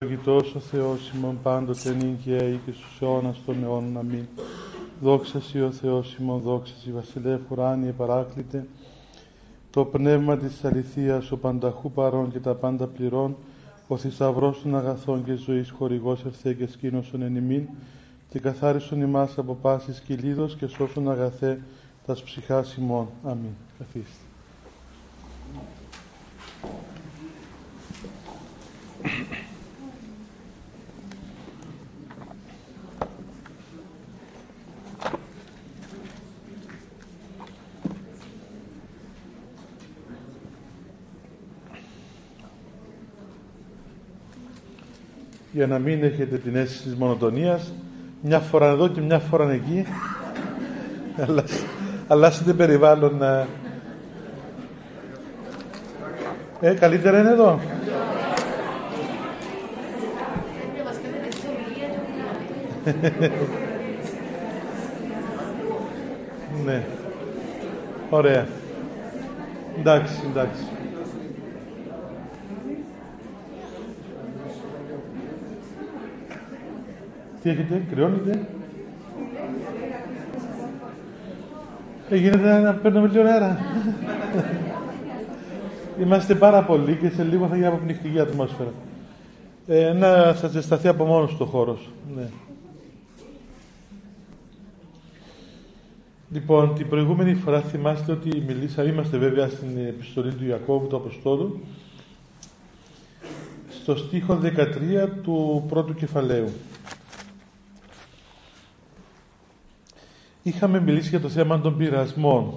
Ευλογητός ο Θεός ημών πάντοτε νυν και αεί και στους αιώνας των αιώνων. Αμήν. Δόξα Σοι ο Θεός ημών, δόξα Σοι βασιλεύ ουράνιε παράκλητε, το πνεύμα της αληθείας, ο πανταχού παρών και τα πάντα πληρών, ο θησαυρός των αγαθών και ζωής χορηγός ευθέ και σκήνωσον εν ημίν, και καθάρισον ημάς από πάσης κυλίδος και σώσον αγαθέ τας ψυχάς ημών. Αμήν. Καθίστε. Για να μην έχετε την αίσθηση της μονοτονίας μια φορά εδώ και μια φορά εκεί αλλάσετε περιβάλλον να... Ε, καλύτερα είναι εδώ. ναι. Ωραία. Εντάξει, εντάξει. Τι έχετε, κρυώνετε. Ε, γίνεται να παίρνουμε λίγο αέρα. Είμαστε πάρα πολλοί και σε λίγο θα γίνει αποπνιχτική ατμόσφαιρα. Ε, να θα ζεσταθεί από μόνος του χώρος. Ναι. Λοιπόν, την προηγούμενη φορά θυμάστε ότι μιλήσαμε, είμαστε βέβαια στην επιστολή του Ιακώβου του Αποστόλου, στο στίχο 13 του πρώτου κεφαλαίου. Είχαμε μιλήσει για το θέμα των πειρασμών.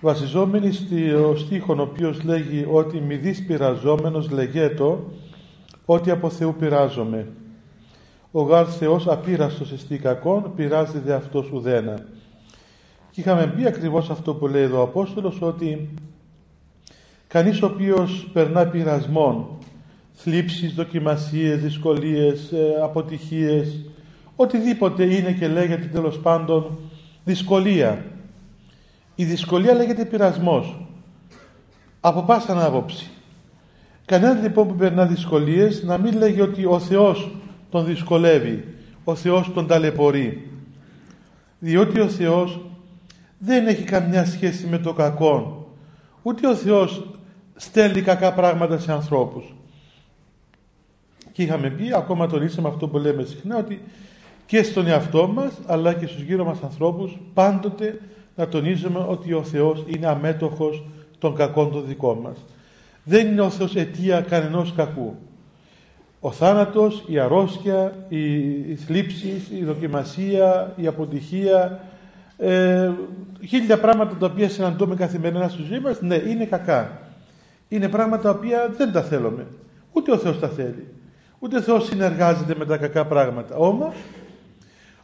Βασιζόμενοι στο στίχο ο οποίος λέγει ότι μη δεις πειραζόμενος λεγέτο ότι από Θεού πειράζομαι. Ο γάρ Θεός απείραστος εστί κακόν, πειράζει δε αυτός ουδένα. Και είχαμε πει ακριβώς αυτό που λέει εδώ ο Απόστολος ότι κανείς ο οποίος περνά πειρασμών, θλίψεις, δοκιμασίες, δυσκολίες, ε, αποτυχίες, οτιδήποτε είναι και λέγεται τέλος πάντων δυσκολία. Η δυσκολία λέγεται πειρασμός. Από πάσα άποψη. Κανένα λοιπόν που περνά δυσκολίες να μην λέγει ότι ο Θεός τον δυσκολεύει, ο Θεός τον ταλαιπωρεί. Διότι ο Θεός δεν έχει καμιά σχέση με το κακό. Ούτε ο Θεός στέλνει κακά πράγματα σε ανθρώπους. Και είχαμε πει, ακόμα τονίσαμε αυτό που λέμε συχνά, ότι και στον εαυτό μας αλλά και στους γύρω μας ανθρώπους πάντοτε να τονίζουμε ότι ο Θεός είναι αμέτωχος των κακών των δικών μας. Δεν είναι ο Θεός αιτία κανενός κακού. Ο θάνατος, η αρρώστια, η, η θλίψη, η δοκιμασία, η αποτυχία, ε, χίλια πράγματα τα οποία συναντούμε καθημερινά στη ζωή μας, ναι, είναι κακά. Είναι πράγματα τα οποία δεν τα θέλουμε. Ούτε ο Θεός τα θέλει. Ούτε ο Θεός συνεργάζεται με τα κακά πράγματα. Όμως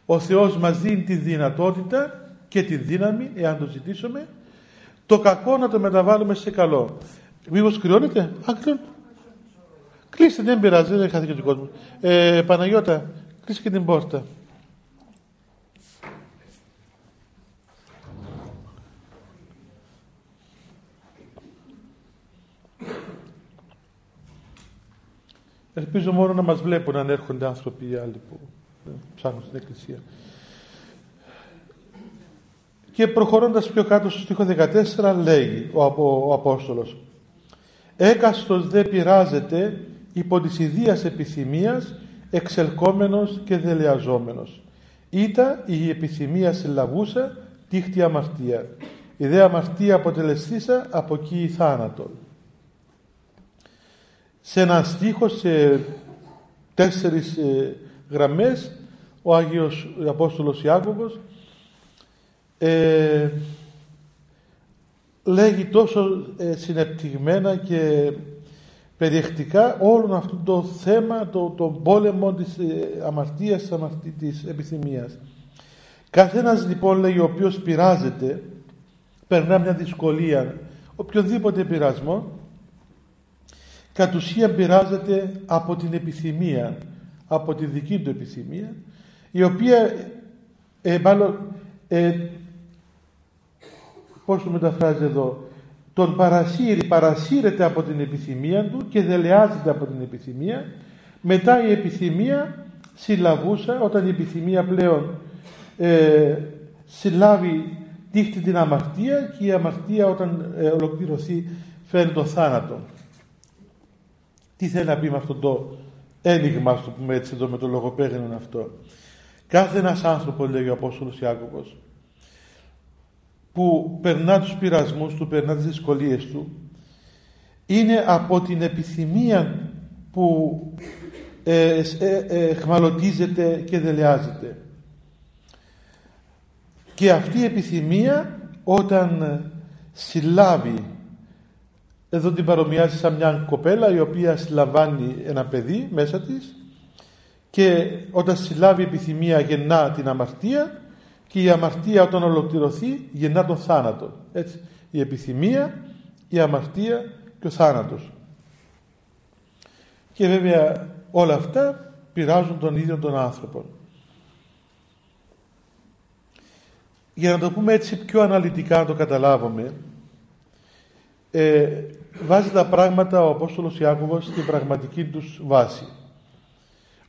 ο Θεός μας δίνει τη δυνατότητα και τη δύναμη, εάν το ζητήσουμε, το κακό να το μεταβάλουμε σε καλό. Μήπως κρυώνεται; Α, Κλείστε, δεν πειράζει, δεν χάθηκε ο κόσμο. Ε, Παναγιώτα, κλείσε και την πόρτα. Ελπίζω μόνο να μας βλέπουν αν έρχονται άνθρωποι οι άλλοι που ψάχνουν στην Εκκλησία. Και προχωρώντας πιο κάτω στο στίχο 14 λέει ο, ο Απόστολος «Έκαστος δε πειράζεται υπό της ιδίας επιθυμίας εξελκόμενος και δελεαζόμενος. Ήτα η επιθυμία συλλαβούσα τίχτη αμαρτία. Η δε αμαρτία αποτελεστήσα από εκεί η θάνατο. Σε ένα στίχο σε τέσσερις ε, γραμμές ο Άγιος Απόστολος Ιάκωβος ε, λέγει τόσο ε, συνεπτυγμένα και περιεκτικά όλο αυτό το θέμα, το, το πόλεμο της ε, αμαρτίας, της, της επιθυμίας. Καθένας λοιπόν λέει ο οποίος πειράζεται, περνά μια δυσκολία, οποιοδήποτε πειρασμό, κατ' ουσία πειράζεται από την επιθυμία από τη δική του επιθυμία η οποία ε, μάλλον ε, πώς το μεταφράζει εδώ τον παρασύρει, παρασύρεται από την επιθυμία του και δελεάζεται από την επιθυμία μετά η επιθυμία συλλαβούσα όταν η επιθυμία πλέον ε, συλλάβει δείχνει την αμαρτία και η αμαρτία όταν ε, ολοκληρωθεί φέρνει τον θάνατο. Τι θέλει να πει με αυτό το ένιγμα, ας το πούμε έτσι εδώ με το λογοπαίγνιο αυτό. Κάθε ένας άνθρωπος, λέει ο Απόστολος Ιάκωβος, που περνά τους πειρασμούς του, περνά τις δυσκολίες του, είναι από την επιθυμία που ε, ε, ε, χμαλωτίζεται και δελεάζεται. Και αυτή η επιθυμία όταν συλλάβει εδώ την παρομοιάζει σαν μια κοπέλα η οποία συλλαμβάνει ένα παιδί μέσα της και όταν συλλάβει η επιθυμία γεννά την αμαρτία και η αμαρτία όταν ολοκληρωθεί γεννά τον θάνατο. Έτσι, η επιθυμία, η αμαρτία και ο θάνατος. Και βέβαια όλα αυτά πειράζουν τον ίδιο τον άνθρωπο. Για να το πούμε έτσι πιο αναλυτικά να το καταλάβουμε, ε, βάζει τα πράγματα ο Απόστολος Ιάκωβος στην πραγματική τους βάση.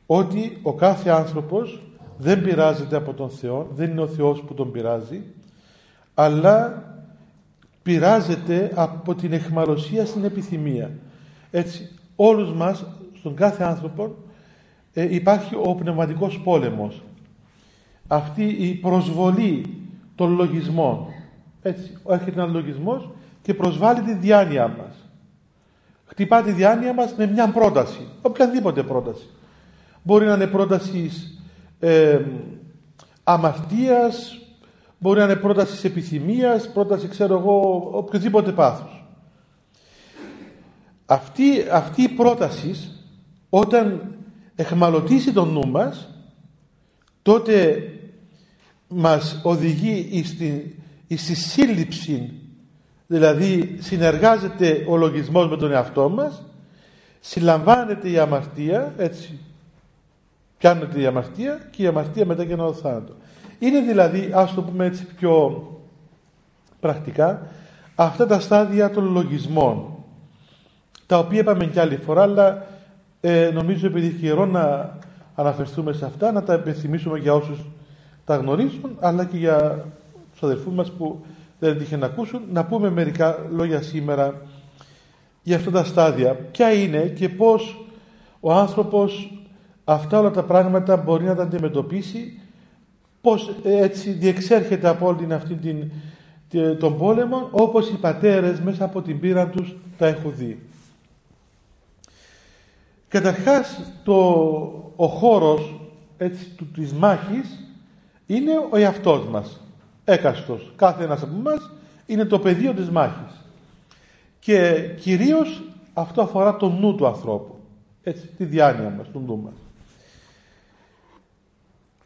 Ότι ο κάθε άνθρωπος δεν πειράζεται από τον Θεό, δεν είναι ο Θεός που τον πειράζει, αλλά πειράζεται από την εχμαλωσία στην επιθυμία. Έτσι, όλους μας, στον κάθε άνθρωπο, ε, υπάρχει ο πνευματικός πόλεμος. Αυτή η προσβολή των λογισμών. Έτσι, έρχεται ένα λογισμός και προσβάλλει τη διάνοια μας. Χτυπά τη διάνοια μας με μια πρόταση, οποιαδήποτε πρόταση. Μπορεί να είναι πρόταση ε, αμαρτίας, μπορεί να είναι πρόταση επιθυμίας, πρόταση ξέρω εγώ, οποιοδήποτε πάθος. Αυτή, αυτή η πρόταση όταν εχμαλωτήσει τον νου μας τότε μας οδηγεί στη, στη σύλληψη δηλαδή συνεργάζεται ο λογισμός με τον εαυτό μας συλλαμβάνεται η αμαρτία έτσι πιάνεται η αμαρτία και η αμαρτία μετά και το θάνατο. Είναι δηλαδή ας το πούμε έτσι πιο πρακτικά αυτά τα στάδια των λογισμών τα οποία είπαμε και άλλη φορά αλλά ε, νομίζω επειδή έχει καιρό να αναφερθούμε σε αυτά να τα επιθυμίσουμε για όσους τα γνωρίζουν αλλά και για τους αδερφούς μας που δεν τύχε να ακούσουν να πούμε μερικά λόγια σήμερα για αυτά τα στάδια ποια είναι και πως ο άνθρωπος αυτά όλα τα πράγματα μπορεί να τα αντιμετωπίσει πως έτσι διεξέρχεται από όλη αυτή την, τον πόλεμο όπως οι πατέρες μέσα από την πείρα τους τα έχουν δει. Καταρχάς το, ο χώρος έτσι, του, της μάχης είναι ο εαυτός μας. Έκαστος. Κάθε ένας από εμάς είναι το πεδίο της μάχης. Και κυρίως αυτό αφορά το νου του ανθρώπου. Έτσι, τη διάνοια μας, τον νου μας.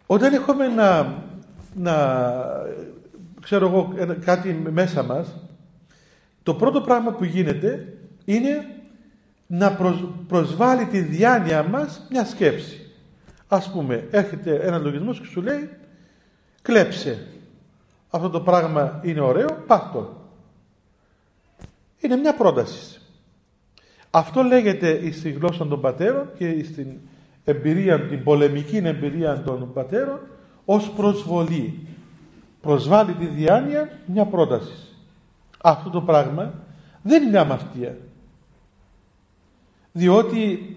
Όταν έχουμε να, να ξέρω εγώ, κάτι μέσα μας, το πρώτο πράγμα που γίνεται είναι να προσβάλλει τη διάνοια μας μια σκέψη. Ας πούμε, έρχεται ένα λογισμός και σου λέει κλέψε. Αυτό το πράγμα είναι ωραίο, πάρτο. Είναι μια πρόταση. Αυτό λέγεται στη γλώσσα των πατέρων και στην εμπειρία, την πολεμική εμπειρία των πατέρων ως προσβολή. Προσβάλλει τη διάνοια μια πρόταση. Αυτό το πράγμα δεν είναι αμαρτία. Διότι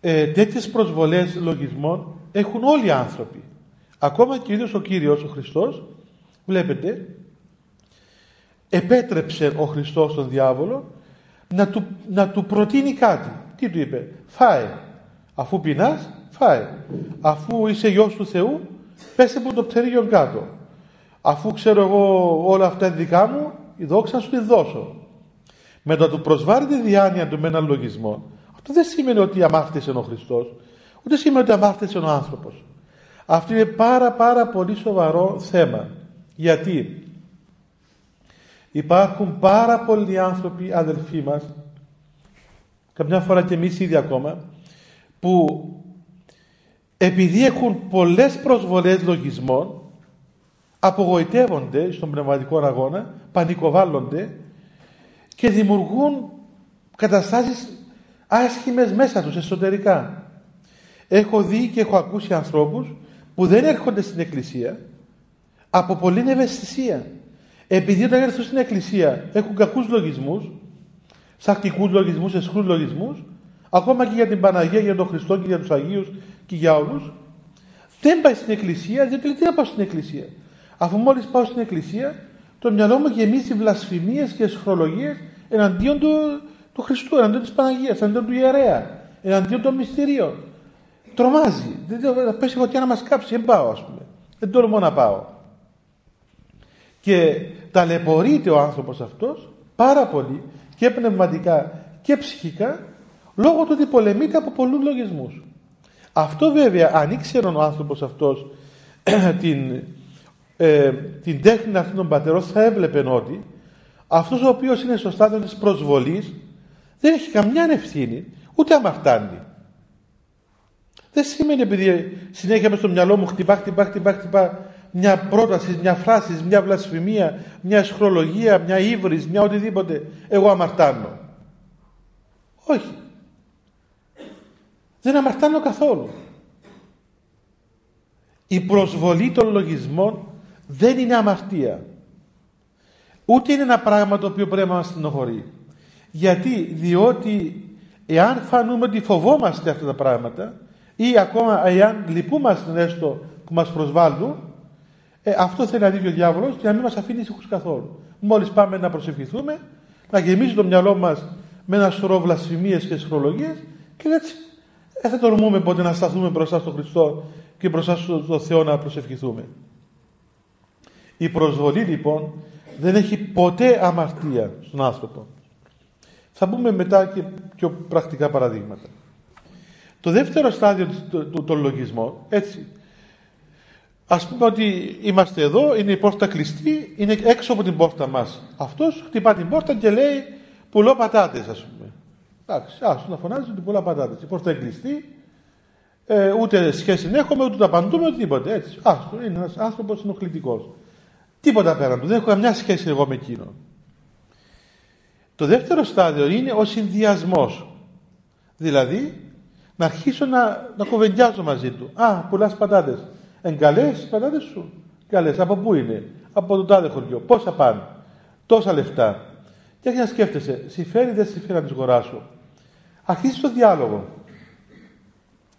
ε, τέτοιες προσβολές λογισμών έχουν όλοι οι άνθρωποι. Ακόμα και ο ο Κύριος ο Χριστός, βλέπετε, επέτρεψε ο Χριστός τον διάβολο να του, να του προτείνει κάτι. Τι του είπε, φάε. Αφού πεινάς, φάε. Αφού είσαι γιος του Θεού, πέσε από το πτέρυγιο κάτω. Αφού ξέρω εγώ όλα αυτά δικά μου, η δόξα σου τη δώσω. Με το του προσβάλλει τη διάνοια του με έναν λογισμό, αυτό δεν σημαίνει ότι αμάρτησε ο Χριστός, ούτε σημαίνει ότι αμάρτησε ο άνθρωπος. Αυτό είναι πάρα πάρα πολύ σοβαρό θέμα. Γιατί; Υπάρχουν πάρα πολλοί άνθρωποι, αδελφοί μας, καμιά φορά και εμείς ήδη ακόμα, που επειδή έχουν πολλές προσβολές λογισμών, απογοητεύονται στον πνευματικό αγώνα, πανικοβάλλονται και δημιουργούν καταστάσεις άσχημες μέσα τους εσωτερικά. Έχω δει και έχω ακούσει ανθρώπους που δεν έρχονται στην εκκλησία από πολλή ευαισθησία. Επειδή όταν έρθουν στην εκκλησία έχουν κακούς λογισμούς, σακτικούς λογισμούς, εσχρούς λογισμούς, ακόμα και για την Παναγία, για τον Χριστό και για τους Αγίους και για όλους, δεν πάει στην εκκλησία, διότι λέει τι να πάω στην εκκλησία. Αφού μόλις πάω στην εκκλησία, το μυαλό μου γεμίζει βλασφημίες και σχρολογίες εναντίον του, του Χριστού, εναντίον της Παναγίας, εναντίον του ιερέα, εναντίον των μυστηρίων. Τρομάζει. Δεν θα πέσει φωτιά να μας κάψει. Δεν πάω ας πούμε. Δεν τολμώ να πάω. Και ταλαιπωρείται ο άνθρωπος αυτός πάρα πολύ και πνευματικά και ψυχικά λόγω του ότι πολεμείται από πολλούς λογισμούς. Αυτό βέβαια αν ήξερε ο άνθρωπος αυτός την, ε, την τέχνη αυτών των πατερών θα έβλεπε ότι αυτός ο οποίος είναι στο στάδιο της προσβολής δεν έχει καμιά ευθύνη ούτε αμαρτάνει. Δεν σημαίνει επειδή συνέχεια μες στο μυαλό μου χτυπά, χτυπά, χτυπά, χτυπά μια πρόταση, μια φράση, μια βλασφημία, μια εσχρολογία, μια ύβρις, μια οτιδήποτε, εγώ αμαρτάνω. Όχι. Δεν αμαρτάνω καθόλου. Η προσβολή των λογισμών δεν είναι αμαρτία. Ούτε είναι ένα πράγμα το οποίο πρέπει να μας στενοχωρεί. Γιατί, διότι εάν φανούμε ότι φοβόμαστε αυτά τα πράγματα ή ακόμα εάν λυπούμαστε έστω που μας προσβάλλουν, ε, αυτό θέλει να δει ο διάβολος και να μην μας αφήνει ήσυχους καθόλου. Μόλις πάμε να προσευχηθούμε, να γεμίζει το μυαλό μας με ένα σωρό βλασφημίες και σχρολογίες και έτσι δεν θα τολμούμε ποτέ να σταθούμε μπροστά στον Χριστό και μπροστά στον Θεό να προσευχηθούμε. Η προσβολή λοιπόν δεν έχει ποτέ αμαρτία στον άνθρωπο. Θα πούμε μετά και πιο πρακτικά παραδείγματα. Το δεύτερο στάδιο των λογισμών, έτσι, ας πούμε ότι είμαστε εδώ, είναι η πόρτα κλειστή, είναι έξω από την πόρτα μας. Αυτός χτυπά την πόρτα και λέει πουλώ πατάτες ας πούμε. Εντάξει, άσου να φωνάζει ότι πουλά πατάτες. Η πόρτα είναι κλειστή, ε, ούτε σχέση έχουμε, ούτε τα απαντούμε, ούτε τίποτα. Έτσι. Άστο, είναι ένας άνθρωπος ενοχλητικός. Τίποτα πέραν του. Δεν έχω καμιά σχέση εγώ με εκείνον. Το δεύτερο στάδιο είναι ο συνδυασμός. Δηλαδή, να αρχίσω να, να κουβεντιάζω μαζί του. Α, πουλάς πατάτες. Εγκαλέ οι πατάτε σου. Καλές. Από πού είναι; Από το τάδε χωριό. Πόσα πάνε; Τόσα λεφτά. Και αρχίζει να σκέφτεσαι. Συμφέρει δεν συμφέρει να τις αγοράσω; Αρχίζει το διάλογο.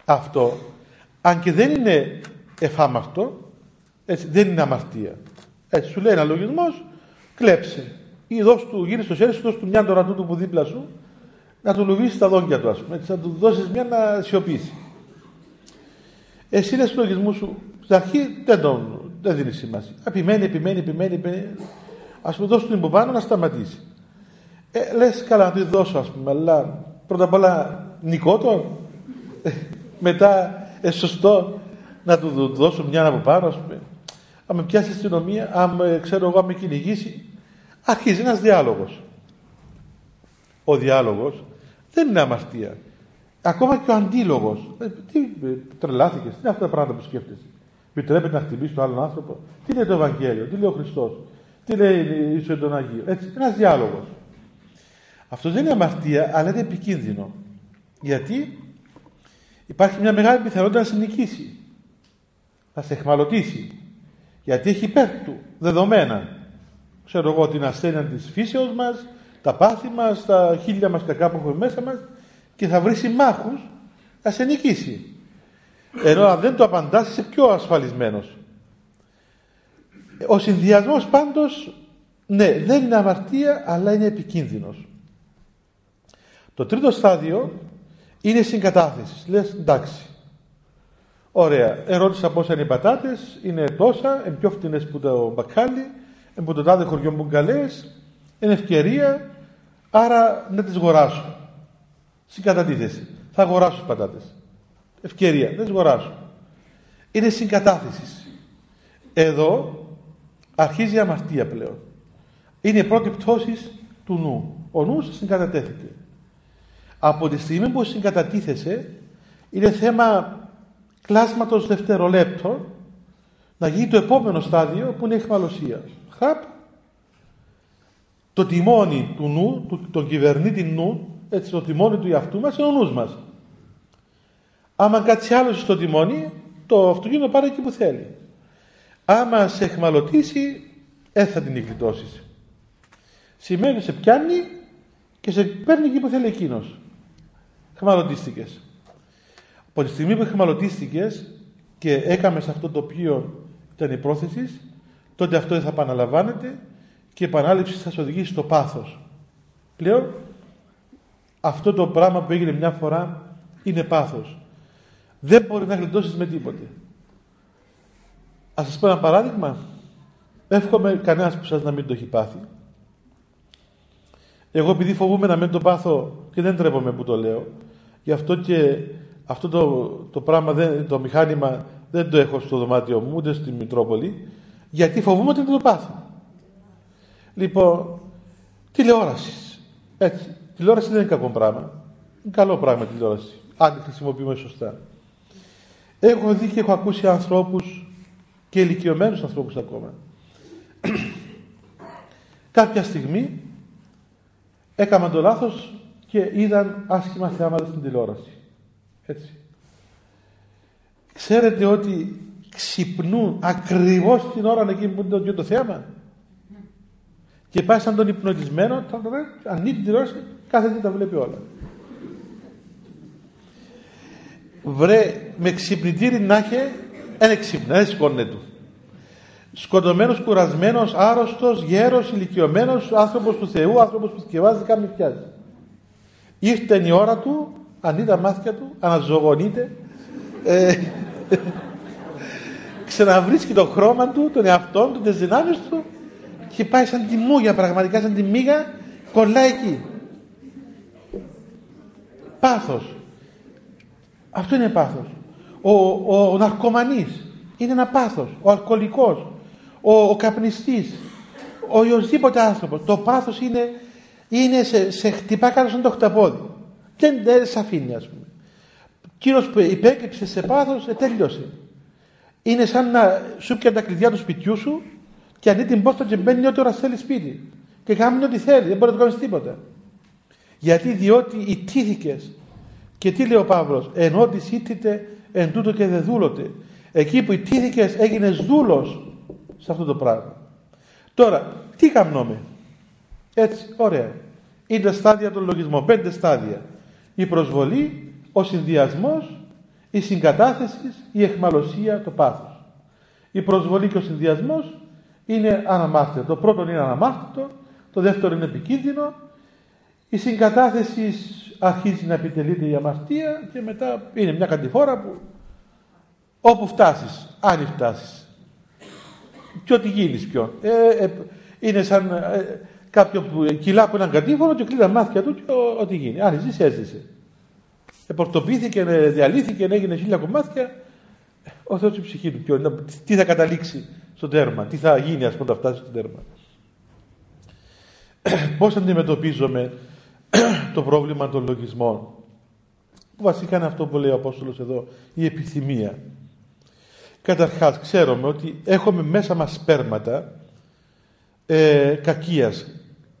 Αυτό, αν και δεν είναι εφάμαρτο, έτσι, δεν είναι αμαρτία. Έτσι σου λέει ένα λογισμός, κλέψε. Ή δώσ' του, γύρει στο χέρι σου, δώσ' του μια τώρα του που δίπλα σου, να του λουβίσει τα δόντια του, ας πούμε. Έτσι, να του δώσεις μια να σιωπήσει. Εσύ λες του λογισμούς σου, στην αρχή δεν τον δεν δίνει σημασία. Επιμένει, επιμένει, επιμένει, επιμένει. Α πούμε, δώσ' του την πάνω να σταματήσει. Ε, λες καλά να του δώσω, ας πούμε, αλλά πρώτα απ' όλα νικό το, μετά ε, σωστό να του δώσω μια από πάνω, ας πούμε αν με πιάσει η αστυνομία, αν ξέρω εγώ, αν με κυνηγήσει, αρχίζει ένας διάλογος. Ο διάλογος δεν είναι αμαρτία. Ακόμα και ο αντίλογος. Ε, τι ε, τρελάθηκες, τι είναι αυτά τα πράγματα που σκέφτεσαι; Επιτρέπεται να χτυπήσει τον άλλον άνθρωπο. Τι λέει το Ευαγγέλιο, τι λέει ο Χριστός, τι λέει η ζωή των Αγίων. Έτσι, ένας διάλογος. Αυτό δεν είναι αμαρτία, αλλά είναι επικίνδυνο. Γιατί; Υπάρχει μια μεγάλη πιθανότητα να σε νικήσει. Θα σε εχμαλωτήσει. Γιατί έχει υπέρ του δεδομένα. Ξέρω εγώ την ασθένεια της φύσεως μας, τα πάθη μας, τα χίλια μας κακά που έχουμε μέσα μας και θα βρει συμμάχους να σε νικήσει. Ενώ αν δεν το απαντάς είσαι πιο ασφαλισμένος. Ο συνδυασμός πάντως, ναι, δεν είναι αμαρτία αλλά είναι επικίνδυνος. Το τρίτο στάδιο είναι συγκατάθεσης. Λες εντάξει, Ωραία. Ερώτησα πόσα είναι οι πατάτες. Είναι τόσα. Είναι πιο φτηνές που το μπακάλι. Είναι που το τάδε χωριό μου καλές. Είναι ευκαιρία. Άρα να τις αγοράσω. Συγκατατίθεση. Θα αγοράσω τι πατάτες. Ευκαιρία. Δεν τι αγοράσω. Είναι συγκατάθεσης. Εδώ αρχίζει η αμαρτία πλέον. Είναι η πρώτη πτώσης του νου. Ο νους συγκατατέθηκε. Από τη στιγμή που συγκατατίθεσε είναι θέμα κλάσματος δευτερολέπτων να γίνει το επόμενο στάδιο που είναι η εχμαλωσία. Χραπ. το τιμόνι του νου, του, τον κυβερνήτη νου, έτσι το τιμόνι του εαυτού μας είναι ο νους μας. Άμα κάτσει άλλο στο τιμόνι, το αυτοκίνητο πάρει εκεί που θέλει. Άμα σε εχμαλωτήσει, δεν θα την εκκλητώσεις. Σημαίνει σε πιάνει και σε παίρνει εκεί που θέλει εκείνος. Χμαλωτίστηκε. Από τη στιγμή που χμαλωτίστηκε και έκαμες σε αυτό το οποίο ήταν η πρόθεση, τότε αυτό δεν θα επαναλαμβάνεται και η επανάληψη θα σε οδηγήσει στο πάθος. Πλέον αυτό το πράγμα που έγινε μια φορά είναι πάθος. Δεν μπορεί να γλιτώσεις με τίποτε. Α σας πω ένα παράδειγμα. Εύχομαι κανένας που σα να μην το έχει πάθει. Εγώ επειδή φοβούμαι να μην το πάθω και δεν τρέπομαι που το λέω, γι' αυτό και αυτό το, το πράγμα, δεν, το μηχάνημα δεν το έχω στο δωμάτιο μου, ούτε στη Μητρόπολη, γιατί φοβούμαι ότι δεν το πάθω. Λοιπόν, τηλεόραση. Έτσι. Τηλεόραση δεν είναι κακό πράγμα. Είναι καλό πράγμα η τηλεόραση. Αν τη χρησιμοποιούμε σωστά. Έχω δει και έχω ακούσει ανθρώπους και ηλικιωμένους ανθρώπους ακόμα. Κάποια στιγμή έκαναν το λάθος και είδαν άσχημα θεάματα στην τηλεόραση. Έτσι. Ξέρετε ότι ξυπνούν ακριβώς την ώρα εκεί που είναι το θέαμα. Και πάει σαν τον υπνοτισμένο, ανοίγει την τηλεόραση, κάθεται τα βλέπει όλα. Βρε, με ξυπνητήρι να έχει, ένα ξύπνα, δεν σηκώνεται του. Σκοτωμένος, κουρασμένος, άρρωστος, γέρος, ηλικιωμένος, άνθρωπος του Θεού, άνθρωπος που σκευάζει, κάνει πιάζει. Ήρθε η ώρα του, ανοίγει τα μάτια του, αναζωογονείται, ε, ξαναβρίσκει το χρώμα του, τον εαυτό του, τις δυνάμεις του και πάει σαν τη μούγια πραγματικά, σαν τη μύγα, κολλάει εκεί. Πάθος. Αυτό είναι πάθος. Ο, ο, ο ναρκωμανής είναι ένα πάθος. Ο αλκοολικός, ο, ο καπνιστής, ο οποιοδήποτε άνθρωπος. Το πάθος είναι, είναι σε, σε χτυπά κάτω σαν το χταπόδι. Δεν, δεν σε αφήνει ας πούμε. Κύριος που υπέκυψε σε πάθος, ε, τέλειωσε. Είναι σαν να σου πιάνει τα κλειδιά του σπιτιού σου και αντί την πόρτα και μπαίνει ό,τι ώρα θέλει σπίτι. Και κάνει ό,τι θέλει, δεν μπορεί να το κάνεις τίποτα. Γιατί διότι ιτήθηκες. Και τι λέει ο Παύλος, ενώ ότι ήττητε εν τούτο και δεν δούλωτε. Εκεί που ιτήθηκε έγινε δούλος σε αυτό το πράγμα. Τώρα, τι καμνώμε. Έτσι, ωραία. Είναι στάδια των λογισμών, πέντε στάδια. Η προσβολή, ο συνδυασμός, η συγκατάθεση, η εχμαλωσία, το πάθος. Η προσβολή και ο συνδυασμός είναι αναμάρτητο. Το πρώτο είναι αναμάρτητο, το δεύτερο είναι επικίνδυνο, η συγκατάθεση αρχίζει να επιτελείται η αμαρτία και μετά είναι μια κατηφόρα που όπου φτάσεις, αν φτάσεις και ό,τι γίνεις πιο. Ε, ε, είναι σαν ε, κάποιο που κυλά από έναν κατήφορο και κλείνει τα μάτια του και ό,τι γίνει. Αν ζήσει, έζησε. Επορτοποιήθηκε, διαλύθηκε, έγινε χίλια κομμάτια. Ο Θεός η ψυχή του. Ποιο, τι θα καταλήξει στο τέρμα, τι θα γίνει ας πούμε θα φτάσεις στο τέρμα. Πώς αντιμετωπίζουμε το πρόβλημα των λογισμών. Που βασικά είναι αυτό που λέει ο Απόστολος εδώ, η επιθυμία. Καταρχάς, ξέρουμε ότι έχουμε μέσα μας σπέρματα ε, κακίας.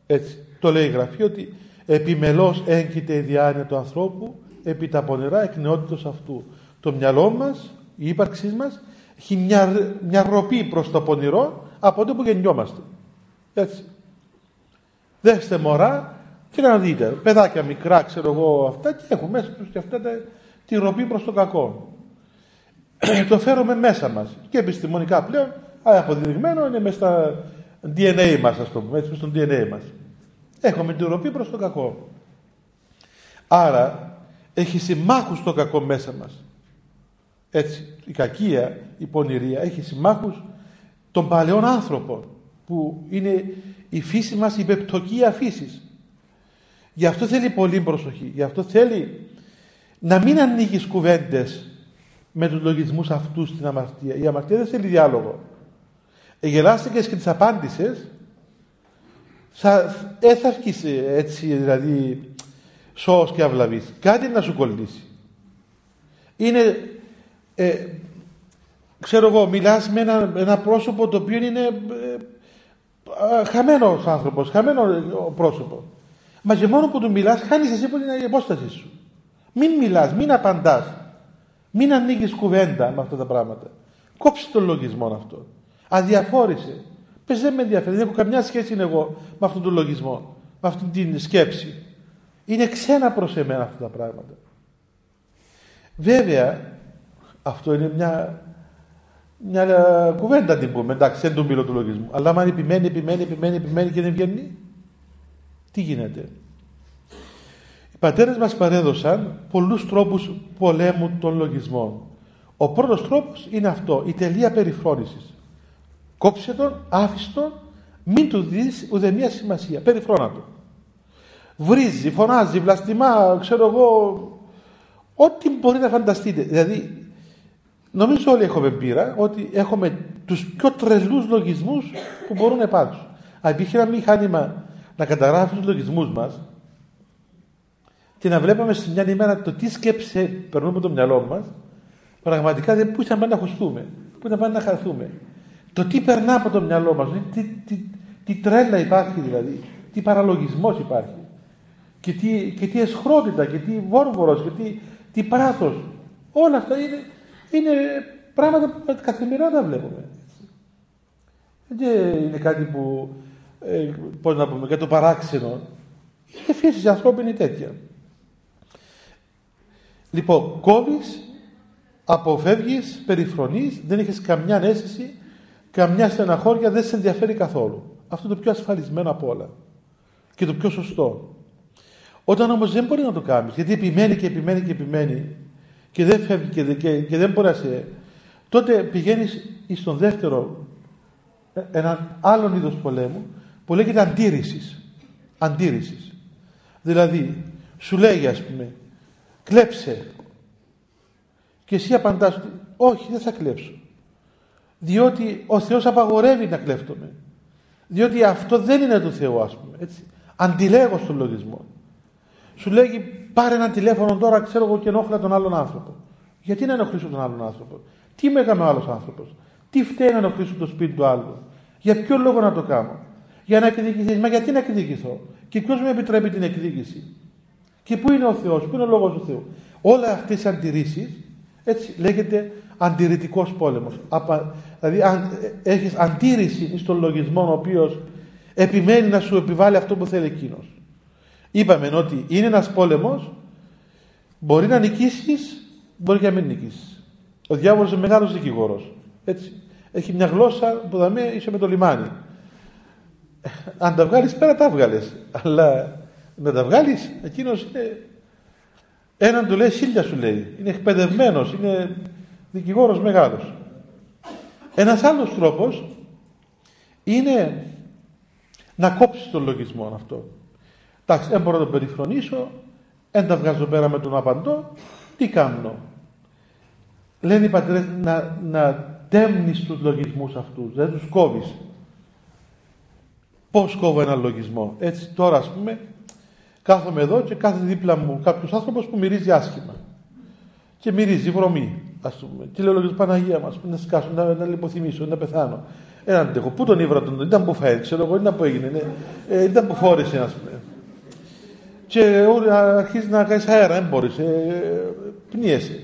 Έτσι, το λέει η Γραφή ότι επιμελώς έγκυται η διάνοια του ανθρώπου επί τα πονηρά εκνεότητος αυτού. Το μυαλό μας, η ύπαρξή μας έχει μια, μια ροπή προς το πονηρό από τότε που γεννιόμαστε. Έτσι. Δέστε μωρά και να δείτε, παιδάκια μικρά ξέρω εγώ αυτά και έχουν μέσα τους και αυτά τη ροπή προς το κακό. το φέρουμε μέσα μας και επιστημονικά πλέον αποδεδειγμένο είναι μέσα στα DNA μας ας το πούμε, έτσι στο DNA μας. Έχουμε τη ροπή προς το κακό. Άρα έχει συμμάχους το κακό μέσα μας. Έτσι, η κακία, η πονηρία έχει συμμάχους των παλαιών άνθρωπων που είναι η φύση μας η πεπτοκία φύσης. Γι' αυτό θέλει πολύ προσοχή. Γι' αυτό θέλει να μην ανοίγεις κουβέντες με τους λογισμούς αυτούς στην αμαρτία. Η αμαρτία δεν θέλει διάλογο. Εγελάστηκες και τις απάντησες θα, ε, θα έτσι δηλαδή σώος και αυλαβής. Κάτι να σου κολλήσει. Είναι, ε, ξέρω εγώ, μιλάς με ένα, ένα πρόσωπο το οποίο είναι ε, χαμένος άνθρωπος, χαμένο πρόσωπος. Μα και μόνο που του μιλάς, χάνεις εσύ που είναι η υπόσταση σου. Μην μιλάς, μην απαντάς. Μην ανοίγεις κουβέντα με αυτά τα πράγματα. Κόψει τον λογισμό αυτό. Αδιαφόρησε. Πες δεν με ενδιαφέρει, δεν έχω καμιά σχέση εγώ με αυτόν τον λογισμό, με αυτή την σκέψη. Είναι ξένα προς εμένα αυτά τα πράγματα. Βέβαια, αυτό είναι μια, μια κουβέντα την πούμε, εντάξει, δεν τον του λογισμού. Αλλά αν επιμένει, επιμένει, επιμένει, επιμένει και δεν βγαίνει, τι γίνεται; Οι πατέρες μας παρέδωσαν πολλούς τρόπους πολέμου των λογισμών. Ο πρώτος τρόπος είναι αυτό, η τελεία περιφρόνησης. Κόψε τον, άφησε τον, μην του δεις ουδέμια σημασία, περιφρόνα τον. Βρίζει, φωνάζει, βλαστημά, ξέρω εγώ, ό,τι μπορεί να φανταστείτε. Δηλαδή, νομίζω όλοι έχουμε πείρα ότι έχουμε τους πιο τρελούς λογισμούς που μπορούν να υπάρξουν. Αν υπήρχε ένα μηχάνημα να καταγράφεις τους λογισμούς μας και να βλέπαμε σε μια ημέρα το τι σκέψη περνούμε το μυαλό μας, πραγματικά δεν πού να να χωστούμε, πού να πάμε να χαθούμε. Το τι περνά από το μυαλό μας, τι, τι, τι τρέλα υπάρχει δηλαδή, τι παραλογισμός υπάρχει και τι, και τι εσχρότητα και τι βόρβορος και τι, τι πάθος. Όλα αυτά είναι, είναι πράγματα που καθημερινά τα βλέπουμε. Δεν είναι κάτι που, ε, πώς να πούμε, για το παράξενο. Η φύση ανθρώπινη τέτοια. Λοιπόν, κόβεις, αποφεύγεις, περιφρονείς, δεν έχεις καμιά αίσθηση, καμιά στεναχώρια, δεν σε ενδιαφέρει καθόλου. Αυτό είναι το πιο ασφαλισμένο από όλα. Και το πιο σωστό. Όταν όμως δεν μπορεί να το κάνεις, γιατί επιμένει και επιμένει και επιμένει και δεν φεύγει και, και, και δεν μπορεί να σε... Τότε πηγαίνεις στον δεύτερο, ε, έναν άλλον είδος πολέμου, που λέγεται αντίρρησης. Αντίρρησης. Δηλαδή, σου λέει ας πούμε, κλέψε. Και εσύ απαντάς ότι όχι δεν θα κλέψω. Διότι ο Θεός απαγορεύει να κλέφτομαι. Διότι αυτό δεν είναι του Θεού ας πούμε. Έτσι. Αντιλέγω στον λογισμό. Σου λέγει πάρε ένα τηλέφωνο τώρα ξέρω εγώ και ενόχλα τον άλλον άνθρωπο. Γιατί να ενοχλήσω τον άλλον άνθρωπο; Τι με έκανε ο άλλος άνθρωπος; Τι φταίει να ενοχλήσω το σπίτι του άλλου; Για ποιο λόγο να το κάνω; Για να εκδικηθείς. Μα γιατί να εκδικηθώ; Και ποιος με επιτρέπει την εκδίκηση; Και πού είναι ο Θεός, πού είναι ο Λόγος του Θεού; Όλα αυτές οι αντιρρήσεις, έτσι λέγεται αντιρρητικός πόλεμος. δηλαδή αν έχεις αντίρρηση στον λογισμό ο οποίος επιμένει να σου επιβάλλει αυτό που θέλει εκείνος. Είπαμε ότι είναι ένας πόλεμος, μπορεί να νικήσεις, μπορεί και να μην νικήσεις. Ο διάβολος είναι μεγάλος δικηγόρος. Έτσι. Έχει μια γλώσσα που δαμέ είσαι με το λιμάνι. Αν τα βγάλεις πέρα τα βγάλες. Αλλά να τα βγάλεις, εκείνος είναι... Έναν του λέει σίλια σου λέει. Είναι εκπαιδευμένος, είναι δικηγόρος μεγάλος. Ένας άλλος τρόπος είναι να κόψεις τον λογισμό αυτό. Εντάξει, δεν μπορώ να τον περιφρονήσω, δεν τα βγάζω πέρα με τον απαντώ, τι κάνω. Λένε οι πατέρες να, να τέμνεις τους λογισμούς αυτούς, δεν τους κόβεις. Πώς κόβω ένα λογισμό. Έτσι τώρα ας πούμε κάθομαι εδώ και κάθε δίπλα μου κάποιος άνθρωπος που μυρίζει άσχημα. Και μυρίζει βρωμή, ας πούμε. Και λέω λόγω Παναγία μας, να σκάσω, να, να λιποθυμίσω, να πεθάνω. Έναν τέχο, πού τον ήβρα τον, ήταν που φάει, ξέρω εγώ, ήταν που έγινε, ναι. ε, ήταν που φόρησε, ας πούμε. Και αρχίζει να κάνει αέρα, δεν μπορείς, ε, πνίεσαι.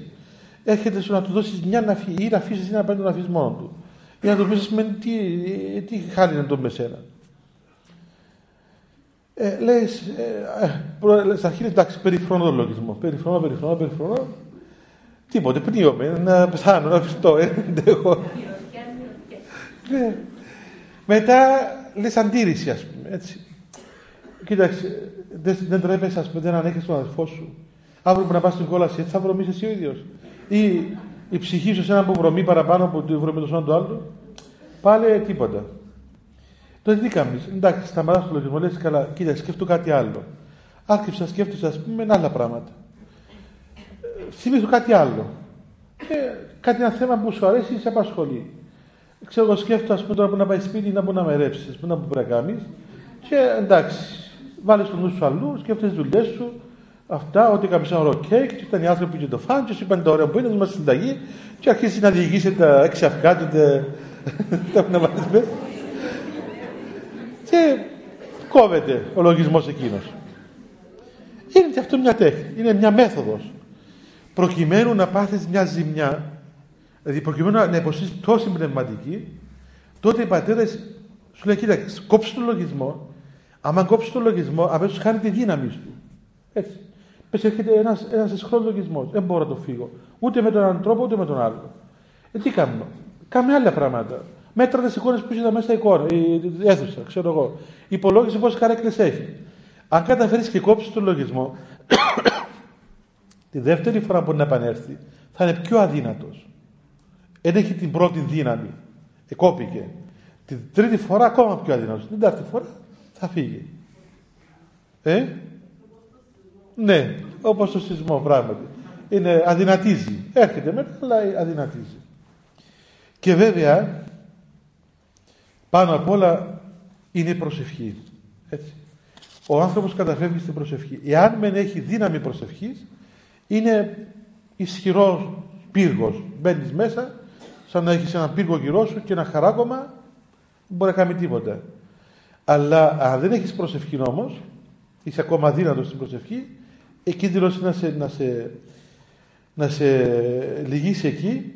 Έρχεται σου να του δώσεις μια να φύγει ή να αφήσεις να πάει τον αφήσει μόνο του. Ή να του πεις, τι, τι χάρη είναι το με σένα. Ε, λέει, ε, ε, στα αρχή εντάξει, περιφρονώ τον λογισμό. Περιφρονώ, περιφρονώ, περιφρονώ. Τίποτε, πνίομαι, να πεθάνω, να φυστώ, ε, έχω. ναι. Μετά λες αντίρρηση, ας πούμε, έτσι. Κοίταξε, δεν, δεν τρέπεσαι, ας πούμε, δεν ανέχεσαι τον αδερφό σου. Αύριο που να πας στην κόλαση, έτσι θα βρωμείς εσύ ο ίδιος. Ή η ψυχή σου σε έναν που βρωμεί παραπάνω από τη βρωμή του σώμα του άλλου. Πάλι τίποτα. Τότε τι κάνει. Εντάξει, σταματά το λογισμό, λες καλά, κοίταξε, σκέφτομαι κάτι άλλο. Άρχισα σκέφτεσαι, ας πούμε, άλλα πράγματα. Θυμήθω κάτι άλλο. Και κάτι ένα θέμα που σου αρέσει ή σε απασχολεί. Ξέρω εγώ, σκέφτομαι, ας πούμε, τώρα που να πάει σπίτι να μπορεί να με ρέψεις, να που πρέπει να κάνει. Και εντάξει, βάλεις το νου σου αλλού, σκέφτεσαι τι δουλειές σου, αυτά, ότι κάποιο ένα ωραίο κέικ, και ήταν οι άνθρωποι που το φάνε, και σου είπαν τα ωραία που είναι, μας συνταγή, και αρχίζει να διηγήσει τα έξι αυκάτητε, τα πνευματισμένα. Και κόβεται ο λογισμός εκείνος. Είναι και αυτό μια τέχνη, είναι μια μέθοδος. Προκειμένου να πάθεις μια ζημιά, δηλαδή προκειμένου να υποστήσεις τόση πνευματική, τότε οι πατέρες σου λέει, κοίταξε, κόψει τον λογισμό. Άμα κόψεις τον λογισμό, αμέσως χάνει τη δύναμη του. Έτσι. Πες έρχεται ένας ένας εσχρός λογισμός. Δεν μπορώ να το φύγω. Ούτε με τον έναν τρόπο, ούτε με τον άλλο. Ε, τι κάνουμε. Κάνουμε άλλα πράγματα. Μέτρα τι εικόνε που είσαι μέσα εικόνα, η αίθουσα, ξέρω εγώ. Υπολόγισε πόσες καρέκλες έχει. Αν καταφέρεις και κόψεις τον λογισμό, τη δεύτερη φορά που να επανέλθει, θα είναι πιο αδύνατος. Δεν έχει την πρώτη δύναμη. Εκόπηκε. Την τρίτη φορά ακόμα πιο αδύνατος. Την τέταρτη φορά θα φύγει. Ε; Ναι, όπως το σεισμό πράγματι. Είναι, αδυνατίζει. Έρχεται μετά, αλλά αδυνατίζει. Και βέβαια, πάνω απ' όλα είναι η προσευχή. Έτσι. Ο άνθρωπος καταφεύγει στην προσευχή. Εάν μεν έχει δύναμη προσευχής, είναι ισχυρός πύργος. Μπαίνεις μέσα, σαν να έχεις ένα πύργο γύρω σου και ένα χαράκομα, δεν μπορεί να κάνει τίποτα. Αλλά αν δεν έχεις προσευχή όμως, είσαι ακόμα δύνατος στην προσευχή, εκεί είναι να σε, να σε, να σε λυγίσει εκεί,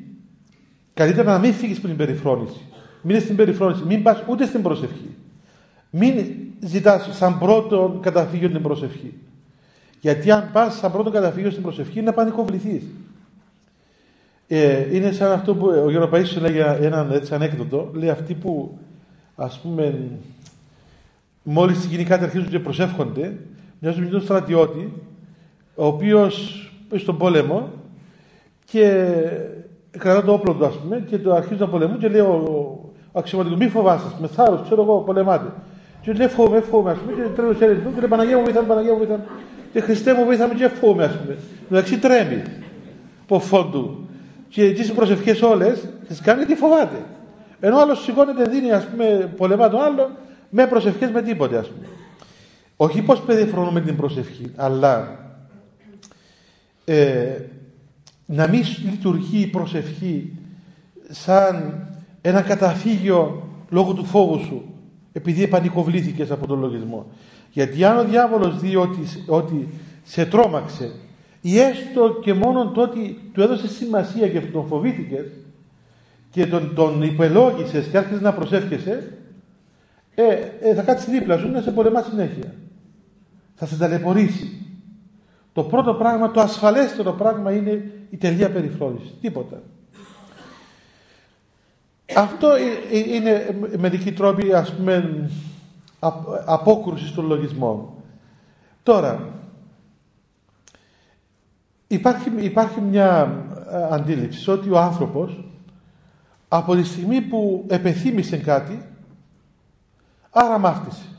καλύτερα να μην φύγεις πριν την περιφρόνηση. Μην στην περιφρόνηση, μην πας ούτε στην προσευχή. Μην ζητάς σαν πρώτο καταφύγιο την προσευχή. Γιατί αν πας σαν πρώτο καταφύγιο στην προσευχή, να πανικοβληθείς. Ε, είναι σαν αυτό που ο Γιώργος Παΐσιος λέει έναν έτσι ανέκδοτο, λέει αυτοί που ας πούμε μόλις γίνει κάτι αρχίζουν και προσεύχονται, μοιάζουν με τον στρατιώτη, ο οποίος στον πόλεμο και κρατά το όπλο του, ας πούμε, και το αρχίζει να πολεμούν και λέει ο, ο αξιωματικός, μη φοβάσαι, με θάρρος, ξέρω εγώ, πολεμάτε. Και λέει φόβο, φόβο, ας πούμε, και τρέμει το χέρι του, και λέει Παναγία μου βοηθάμε, Παναγία μου βοηθάμε. Και Χριστέ μου βοηθάμε και φόβο, ας πούμε. Εντάξει τρέμει από φόντου. Και τις προσευχές όλες τις κάνει γιατί φοβάται. Ενώ άλλος σηκώνεται, δίνει, ας πούμε, πολεμά τον άλλο, με προσευχές με τίποτε ας πούμε. Όχι πως περιφρονούμε την προσευχή, αλλά ε, να μην λειτουργεί η προσευχή σαν ένα καταφύγιο λόγω του φόβου σου επειδή επανικοβλήθηκες από τον λογισμό. Γιατί αν ο διάβολος δει ότι, ότι σε τρόμαξε ή έστω και μόνο το ότι του έδωσε σημασία και τον φοβήθηκες και τον, τον υπελόγησες και άρχισες να προσεύχεσαι ε, ε, θα κάτσεις δίπλα σου να σε πολεμά συνέχεια. Θα σε ταλαιπωρήσει. Το πρώτο πράγμα, το ασφαλέστερο πράγμα είναι η τελεία περιφρόνησης. Τίποτα. Αυτό είναι μερικοί τρόποι ας πούμε απόκρουσης των λογισμών. Τώρα, υπάρχει, υπάρχει μια ε, αντίληψη ότι ο άνθρωπος από τη στιγμή που επεθύμησε κάτι Άρα μάθησε.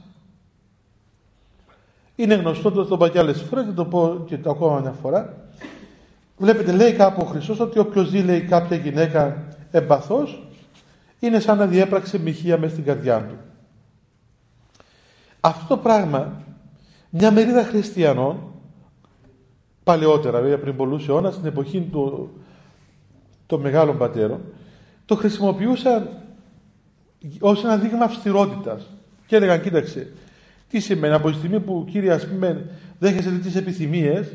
Είναι γνωστό, το, το πω και άλλες φορές, το πω και το ακόμα μια φορά. Βλέπετε, λέει κάπου ο Χριστός ότι όποιος δει, λέει, κάποια γυναίκα εμπαθός, είναι σαν να διέπραξε μοιχεία μέσα στην καρδιά του. Αυτό το πράγμα, μια μερίδα χριστιανών, παλαιότερα, βέβαια πριν πολλούς αιώνας, στην εποχή του των μεγάλων πατέρων, το χρησιμοποιούσαν ως ένα δείγμα αυστηρότητας. Και έλεγαν, κοίταξε, τι σημαίνει από τη στιγμή που κύριε, ας πούμε, δέχεσαι τι επιθυμίες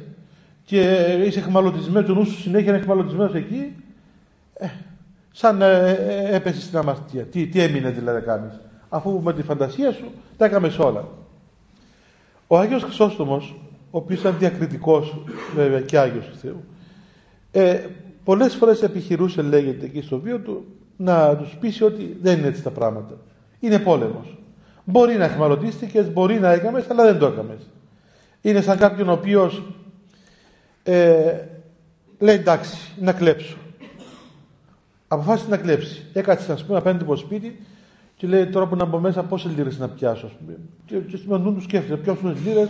και είσαι χμαλωτισμένο, το νου σου συνέχεια είναι χμαλωτισμένο εκεί, ε, σαν ε, ε, έπεσες στην αμαρτία. Τι, τι έμεινε δηλαδή να κάνεις, αφού με τη φαντασία σου τα έκαμες όλα. Ο Άγιος Χρυσόστομος, ο οποίος ήταν διακριτικός βέβαια και Άγιος του Θεού, ε, πολλές φορές επιχειρούσε, λέγεται εκεί στο βίο του, να τους πείσει ότι δεν είναι έτσι τα πράγματα. Είναι πόλεμος. Μπορεί να εχμαλωτίστηκε, μπορεί να έκαμες, αλλά δεν το έκαμες. Είναι σαν κάποιον ο οποίος ε, λέει εντάξει, να κλέψω. Αποφάσισε να κλέψει. Έκατσε, ας πούμε, απέναντι από σπίτι και λέει τώρα που να μπω μέσα πόσες λίρες να πιάσω. Ας πούμε. Και, και στο του σκέφτεται, πόσε λίρες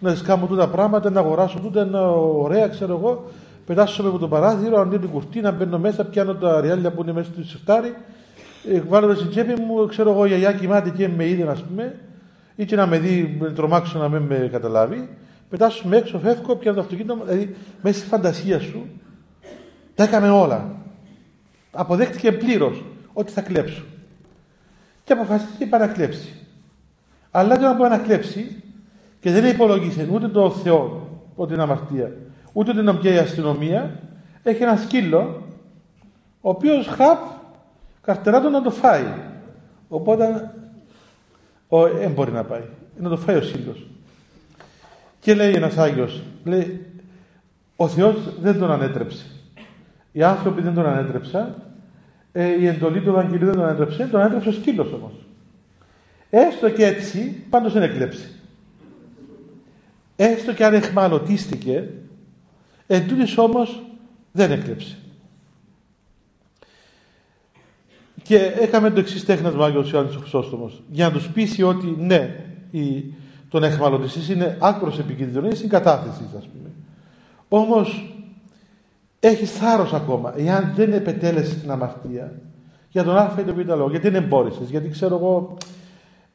να τις κάνω τούτα πράγματα, να αγοράσω τούτα, να ωραία, ξέρω εγώ. Πετάσω από το παράθυρο, ανοίγω την κουρτίνα, μπαίνω μέσα, πιάνω τα ριάλια που είναι μέσα στο σιρτάρι βάλω στην τσέπη μου, ξέρω εγώ, η γιαγιά κοιμάται και με είδε, ας πούμε, ή και να με δει, με τρομάξω να μην με καταλάβει. Πετάσω με έξω, φεύγω, πιάνω το αυτοκίνητο μου, δηλαδή μέσα στη φαντασία σου τα έκαμε όλα. Αποδέχτηκε πλήρως ότι θα κλέψω. Και αποφασίστηκε να κλέψει. Αλλά δεν μπορεί να κλέψει και δεν υπολογίσει ούτε το Θεό ότι είναι αμαρτία, ούτε την νομική αστυνομία, έχει ένα σκύλο, ο οποίος χαπ καρτερά του να το φάει. Οπότε δεν μπορεί να πάει. Να το φάει ο σύλλο. Και λέει ένας Άγιος, λέει, ο Θεός δεν τον ανέτρεψε. Οι άνθρωποι δεν τον ανέτρεψαν. Ε, η εντολή του Ευαγγελίου δεν τον ανέτρεψε. Τον ανέτρεψε ο σκύλος όμως. Έστω και έτσι, πάντως δεν έκλεψε. Έστω και αν εχμαλωτίστηκε, εν όμως δεν έκλεψε. Και έκαμε το εξής τέχνασμα Άγιο Ιωάννης ο Χρυσόστομος για να τους πείσει ότι ναι, η, τον εχμαλωτιστής είναι άκρος επικίνδυνο, είναι συγκατάθεσης ας πούμε. Όμως έχει θάρρος ακόμα, εάν δεν επετέλεσες την αμαρτία για τον Α ή τον Β λόγο, γιατί δεν εμπόρεσες, γιατί ξέρω εγώ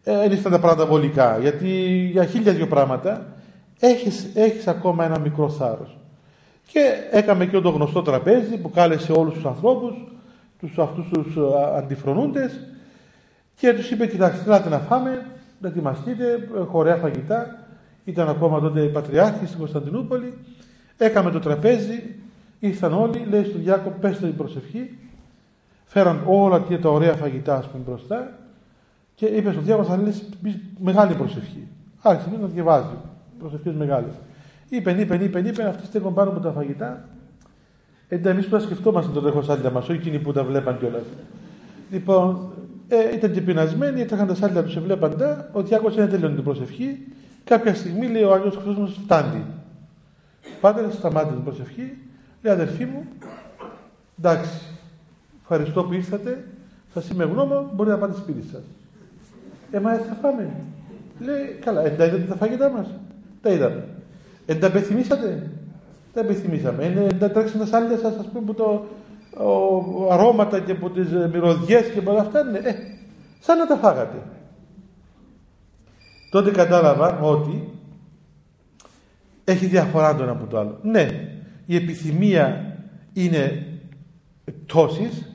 δεν ε, τα πράγματα βολικά, γιατί για χίλια δυο πράγματα έχεις, έχεις ακόμα ένα μικρό θάρρος. Και έκαμε και το γνωστό τραπέζι που κάλεσε όλους τους ανθρώπους, τους, αυτούς τους ε, αντιφρονούντες και τους είπε κοιτάξτε ελάτε να φάμε, να ετοιμαστείτε, χωρέα φαγητά. Ήταν ακόμα τότε η Πατριάρχη στην Κωνσταντινούπολη. Έκαμε το τραπέζι, ήρθαν όλοι, λέει στον Διάκο πέστε την προσευχή. Φέραν όλα και τα ωραία φαγητά ας πούμε μπροστά και είπε στον Διάκο θα λες μεγάλη προσευχή. Άρχισε να διαβάζει προσευχές μεγάλες. Είπε, είπε, είπε, είπε, αυτοί στέκουν πάνω από τα φαγητά. Ε, εμείς που τα σκεφτόμαστε το έχω σάλια μας, όχι εκείνοι που τα βλέπαν κιόλας. Λοιπόν, ε, ήταν και πεινασμένοι, έτρεχαν τα σάλια τους, βλέπαν τα. Ο Διάκος δεν τελειώνει την προσευχή. Κάποια στιγμή λέει ο Άγιος Χριστό φτάνει. Πάτε, σταμάτησε την προσευχή. Λέει αδερφή μου, εντάξει, ευχαριστώ που ήρθατε, θα είμαι γνώμη, μπορείτε να πάτε σπίτι σας. Ε, μα θα φάμε. Λέει, καλά, εντάξει, τα φάγητά μα. Τα είδαμε. Εν τα πεθυμίσατε. Τα επιθυμήσαμε. Είναι, τα τρέξαν τα σάλια σας, ας πούμε, που το ο, αρώματα και από τις μυρωδιές και από όλα αυτά είναι, ε, σαν να τα φάγατε. Τότε κατάλαβα ότι έχει διαφορά το ένα από το άλλο. Ναι, η επιθυμία είναι πτώσης,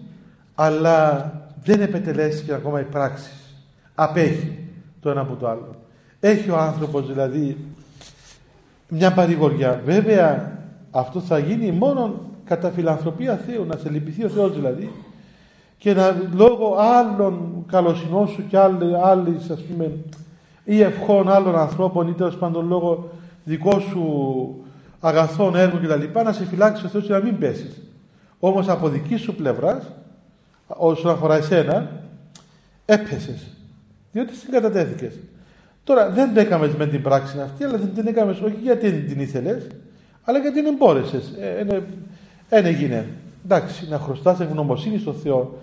αλλά δεν επετελέσει ακόμα οι πράξεις. Απέχει το ένα από το άλλο. Έχει ο άνθρωπος δηλαδή μια παρηγοριά. Βέβαια αυτό θα γίνει μόνο κατά φιλανθρωπία Θεού, να σε λυπηθεί ο Θεός δηλαδή και να λόγω άλλων καλοσυνών σου και άλλη, ας πούμε ή ευχών άλλων ανθρώπων ή τέλος πάντων λόγω δικό σου αγαθών έργων κτλ. να σε φυλάξει ο Θεός και να μην πέσεις. Όμως από δική σου πλευράς, όσον αφορά εσένα, έπεσες. Διότι συγκατατέθηκες. Τώρα δεν το έκαμες με την πράξη αυτή, αλλά δεν την έκαμες όχι γιατί δεν την ήθελες, αλλά γιατί δεν μπόρεσε. Δεν έγινε. Εντάξει, να χρωστάς ευγνωμοσύνη στο Θεό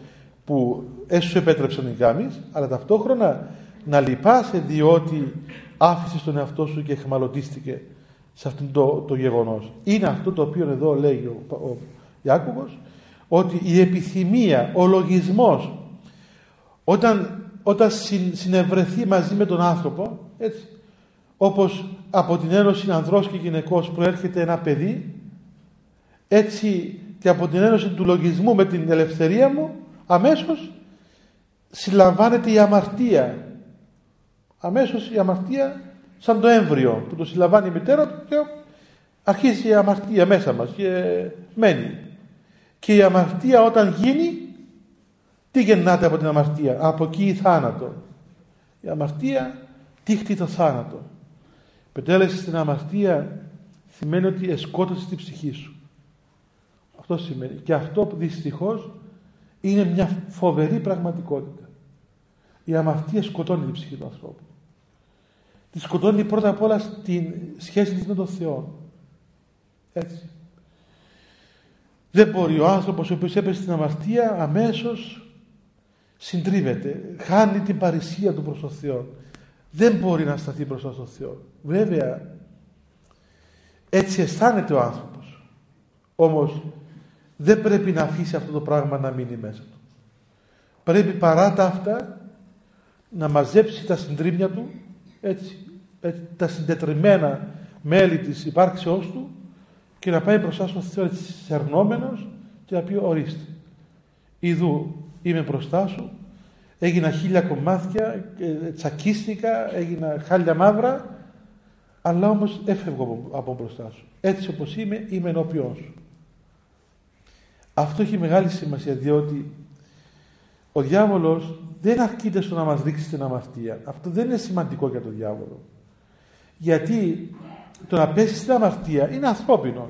που έσου επέτρεψε να κάνει, αλλά ταυτόχρονα να λυπάσαι διότι άφησες τον εαυτό σου και εχμαλωτίστηκε σε αυτό το, το γεγονός. Είναι αυτό το οποίο εδώ λέει ο, ο Ιάκωβος, ότι η επιθυμία, ο λογισμός, όταν όταν συνευρεθεί μαζί με τον άνθρωπο, έτσι, όπως από την ένωση ανδρός και γυναικός προέρχεται ένα παιδί, έτσι και από την ένωση του λογισμού με την ελευθερία μου, αμέσως συλλαμβάνεται η αμαρτία. Αμέσως η αμαρτία σαν το έμβριο που το συλλαμβάνει η μητέρα του και αρχίζει η αμαρτία μέσα μας και μένει. Και η αμαρτία όταν γίνει τι γεννάται από την αμαρτία; Από εκεί η θάνατο. Η αμαρτία τίχτει το θάνατο. Πετέλεσαι στην αμαρτία σημαίνει ότι εσκότωσε την ψυχή σου. Αυτό σημαίνει. Και αυτό δυστυχώς είναι μια φοβερή πραγματικότητα. Η αμαρτία σκοτώνει την ψυχή του ανθρώπου. Τη σκοτώνει πρώτα απ' όλα στην σχέση της με τον Θεό. Έτσι. Δεν μπορεί ο άνθρωπος ο οποίος έπεσε στην αμαρτία αμέσως συντρίβεται, χάνει την παρησία του προς τον Θεό. Δεν μπορεί να σταθεί μπροστά στον Θεό. Βέβαια, έτσι αισθάνεται ο άνθρωπος. Όμως, δεν πρέπει να αφήσει αυτό το πράγμα να μείνει μέσα του. Πρέπει παρά τα αυτά να μαζέψει τα συντρίμια του, έτσι, έτσι τα συντετριμμένα μέλη της υπάρξεώς του και να πάει μπροστά στον Θεό έτσι σερνόμενος και να πει ορίστε. Ιδού είμαι μπροστά σου, έγινα χίλια κομμάτια, ε, τσακίστηκα, έγινα χάλια μαύρα, αλλά όμως έφευγω από μπροστά σου. Έτσι όπως είμαι, είμαι ενώπιόν σου. Αυτό έχει μεγάλη σημασία, διότι ο διάβολος δεν αρκείται στο να μας ρίξει την αμαρτία. Αυτό δεν είναι σημαντικό για τον διάβολο. Γιατί το να πέσεις στην αμαρτία είναι ανθρώπινο.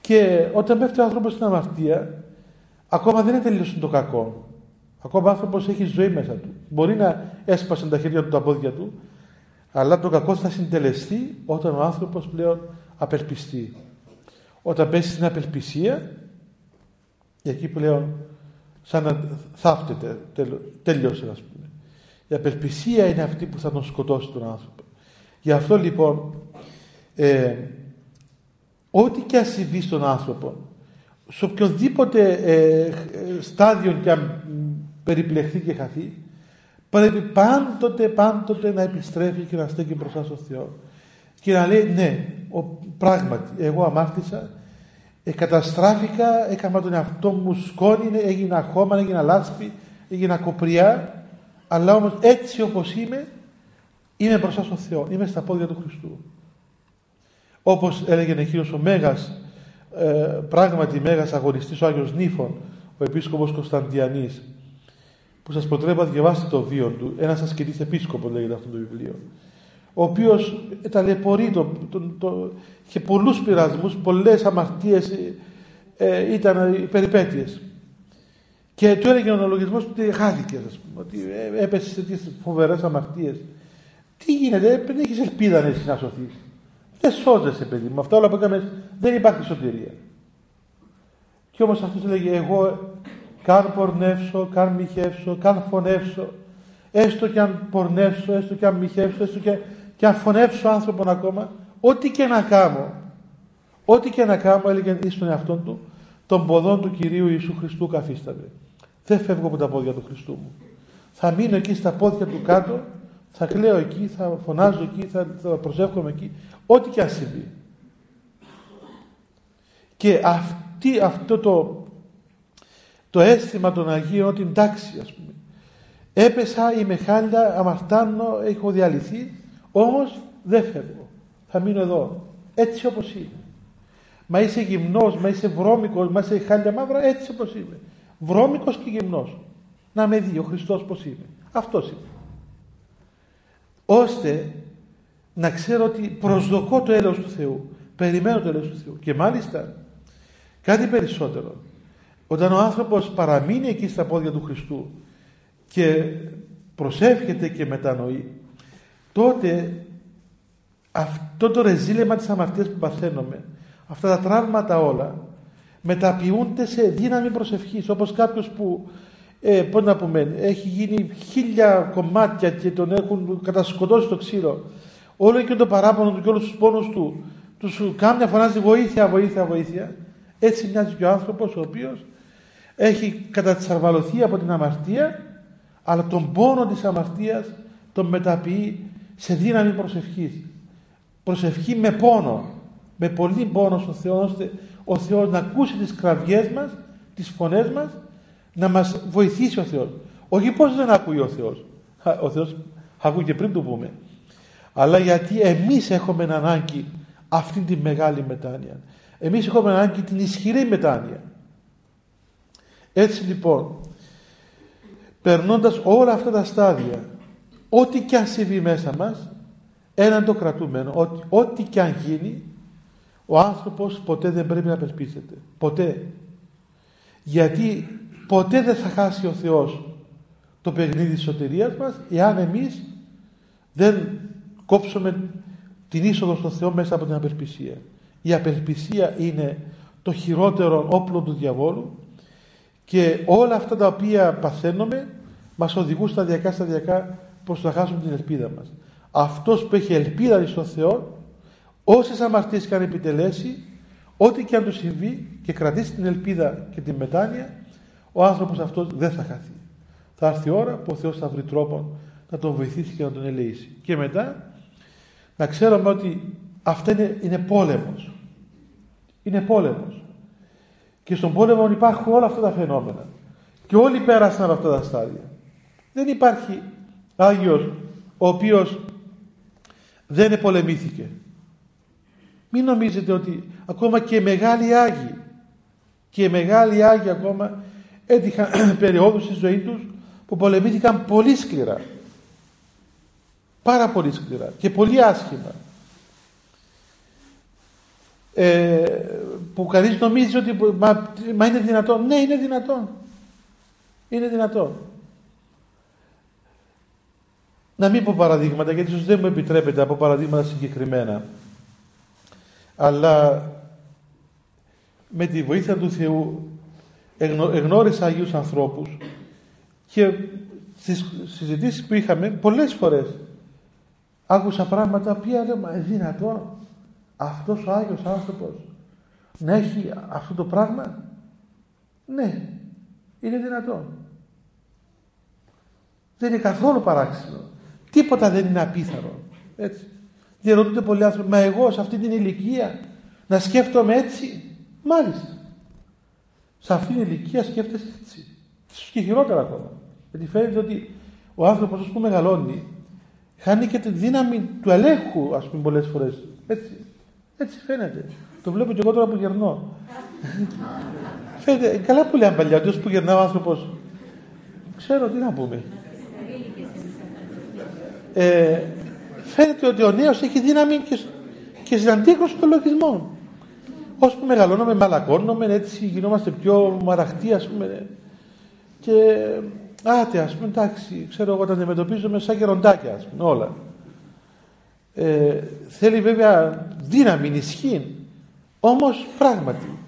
Και όταν πέφτει ο άνθρωπος στην αμαρτία, ακόμα δεν είναι τελείωσε το κακό. Ακόμα ο άνθρωπος έχει ζωή μέσα του. Μπορεί να έσπασαν τα χέρια του, τα πόδια του, αλλά το κακό θα συντελεστεί όταν ο άνθρωπος πλέον απελπιστεί. Όταν πέσει στην απελπισία, εκεί πλέον σαν να θαύτεται, τελειώσε ας πούμε. Η απελπισία είναι αυτή που θα τον σκοτώσει τον άνθρωπο. Γι' αυτό λοιπόν ε, ό,τι και αν συμβεί στον άνθρωπο σε οποιοδήποτε ε, στάδιο και αν περιπλεχθεί και χαθεί πρέπει πάντοτε πάντοτε να επιστρέφει και να στέκει μπροστά στον Θεό και να λέει ναι ο, πράγματι εγώ αμάρτησα ε, καταστράφηκα έκανα τον εαυτό μου σκόνη έγινα χώμα, έγινα λάσπη έγινα κοπριά αλλά όμως έτσι όπως είμαι είμαι μπροστά στον Θεό είμαι στα πόδια του Χριστού όπως έλεγε εκείνος ο Μέγας, ε, πράγματι Μέγας αγωνιστής ο Άγιος Νίφων, ο Επίσκοπος Κωνσταντιανής, που σας προτρέπω να διαβάσετε το βίο του, ένας ασκητής επίσκοπος λέγεται αυτό το βιβλίο, ο οποίος ταλαιπωρεί, το, το, το, είχε πολλούς πειρασμούς, πολλές αμαρτίες, ε, ε ήταν οι περιπέτειες. Και του έλεγε ο ονολογισμός ότι χάθηκε, ας πούμε, ότι ε, έπεσε σε τέτοιες φοβερές αμαρτίες. Τι γίνεται, δεν έχεις ελπίδα να σωθείς. Δεν σώζεσαι, παιδί μου. Αυτά όλα που έκαμες δεν υπάρχει σωτηρία. Και όμως αυτός έλεγε εγώ καν πορνεύσω, καν μοιχεύσω, καν φωνεύσω, έστω και αν πορνεύσω, έστω και αν μοιχεύσω, έστω και, και αν φωνεύσω άνθρωπον ακόμα, ό,τι και να κάνω, ό,τι και να κάνω, έλεγε εις τον εαυτό του, των ποδών του Κυρίου Ιησού Χριστού καθίσταται. Δεν φεύγω από τα πόδια του Χριστού μου. Θα μείνω εκεί στα πόδια του κάτω, θα κλαίω εκεί, θα φωνάζω εκεί, θα, θα προσεύχομαι εκεί, Ό,τι και αν συμβεί. Και αυτή, αυτό το, το αίσθημα των Αγίων ότι εντάξει ας πούμε έπεσα, είμαι χάλια, αμαρτάνω, έχω διαλυθεί όμως δεν φεύγω. Θα μείνω εδώ. Έτσι όπως είμαι. Μα είσαι γυμνός, μα είσαι βρώμικος, μα είσαι χάλια μαύρα, έτσι όπως είμαι. Βρώμικος και γυμνός. Να με δει ο Χριστός πως είμαι. Αυτός είμαι. Ώστε να ξέρω ότι προσδοκώ το έλεος του Θεού. Περιμένω το έλεος του Θεού. Και μάλιστα κάτι περισσότερο. Όταν ο άνθρωπος παραμείνει εκεί στα πόδια του Χριστού και προσεύχεται και μετανοεί τότε αυτό το ρεζίλεμα της αμαρτίας που παθαίνουμε αυτά τα τραύματα όλα μεταποιούνται σε δύναμη προσευχής όπως κάποιος που ε, πώς να πούμε, έχει γίνει χίλια κομμάτια και τον έχουν κατασκοτώσει το ξύλο όλο και το παράπονο του και όλους τους πόνους του τους κάμια φωνάζει βοήθεια, βοήθεια, βοήθεια. Έτσι μοιάζει και ο άνθρωπος ο οποίος έχει κατατσαρβαλωθεί από την αμαρτία αλλά τον πόνο της αμαρτίας τον μεταποιεί σε δύναμη προσευχής προσευχή με πόνο με πολύ πόνο στον Θεό ώστε ο Θεός να ακούσει τις κραυγές μας τις φωνές μας να μας βοηθήσει ο Θεός όχι πως δεν ακούει ο Θεός ο Θεός ακούει και πριν το πούμε αλλά γιατί εμείς έχουμε ανάγκη αυτή τη μεγάλη μετάνοια. Εμείς έχουμε ανάγκη την ισχυρή μετάνοια. Έτσι λοιπόν, περνώντας όλα αυτά τα στάδια, ό,τι και αν συμβεί μέσα μας, έναν το κρατούμενο, ότι ό,τι και αν γίνει, ο άνθρωπος ποτέ δεν πρέπει να απελπίζεται. Ποτέ. Γιατί ποτέ δεν θα χάσει ο Θεός το παιχνίδι της σωτηρίας μας, εάν εμείς δεν κόψουμε την είσοδο στο Θεό μέσα από την απελπισία. Η απελπισία είναι το χειρότερο όπλο του διαβόλου και όλα αυτά τα οποία παθαίνουμε μας οδηγούν σταδιακά σταδιακά προς να χάσουμε την ελπίδα μας. Αυτός που έχει ελπίδα στο Θεό όσες αμαρτίες και αν επιτελέσει ό,τι και αν του συμβεί και κρατήσει την ελπίδα και την μετάνοια ο άνθρωπος αυτός δεν θα χαθεί. Θα έρθει η ώρα που ο Θεός θα βρει τρόπο να τον βοηθήσει και να τον ελεήσει. Και μετά να ξέρουμε ότι αυτό είναι, είναι πόλεμος. Είναι πόλεμος. Και στον πόλεμο υπάρχουν όλα αυτά τα φαινόμενα. Και όλοι πέρασαν από αυτά τα στάδια. Δεν υπάρχει Άγιος ο οποίος δεν επολεμήθηκε. Μην νομίζετε ότι ακόμα και μεγάλοι Άγιοι και μεγάλοι Άγιοι ακόμα έτυχαν περιόδους στη ζωή τους που πολεμήθηκαν πολύ σκληρά. Πάρα πολύ σκληρά και πολύ άσχημα. Ε, που κανείς νομίζει ότι μα, μα είναι δυνατόν. Ναι, είναι δυνατόν. Είναι δυνατόν. Να μην πω παραδείγματα, γιατί ίσως δεν μου επιτρέπεται από παραδείγματα συγκεκριμένα. Αλλά με τη βοήθεια του Θεού εγνώρισα Αγίους ανθρώπους και στις συζητήσεις που είχαμε πολλές φορές άκουσα πράγματα που λέω μα δυνατόν αυτός ο Άγιος άνθρωπος να έχει αυτό το πράγμα ναι είναι δυνατόν. Δεν είναι καθόλου παράξενο. Τίποτα δεν είναι απίθανο έτσι. Διαρωτούνται πολλοί άνθρωποι μα εγώ σε αυτή την ηλικία να σκέφτομαι έτσι; Μάλιστα. Σε αυτή την ηλικία σκέφτεσαι έτσι. Και χειρότερα ακόμα. Γιατί φαίνεται ότι ο άνθρωπος που μεγαλώνει χάνει και τη δύναμη του ελέγχου ας πούμε πολλές φορές. Έτσι, έτσι φαίνεται το βλέπω και εγώ τώρα που γερνώ. Φαίνεται καλά που λέει παλιά ότι που γερνά ο άνθρωπος. Ξέρω τι να πούμε. Ε, φαίνεται ότι ο νέος έχει δύναμη και, και στην αντίκρουση των λογισμών. Όσο που μεγαλώνουμε μαλακώνουμε έτσι γινόμαστε πιο μαραχτοί ας πούμε και άτε ας πούμε εντάξει ξέρω εγώ τα αντιμετωπίζουμε σαν γεροντάκια ας πούμε όλα. Ε, θέλει βέβαια δύναμη, ισχύ όμως πράγματι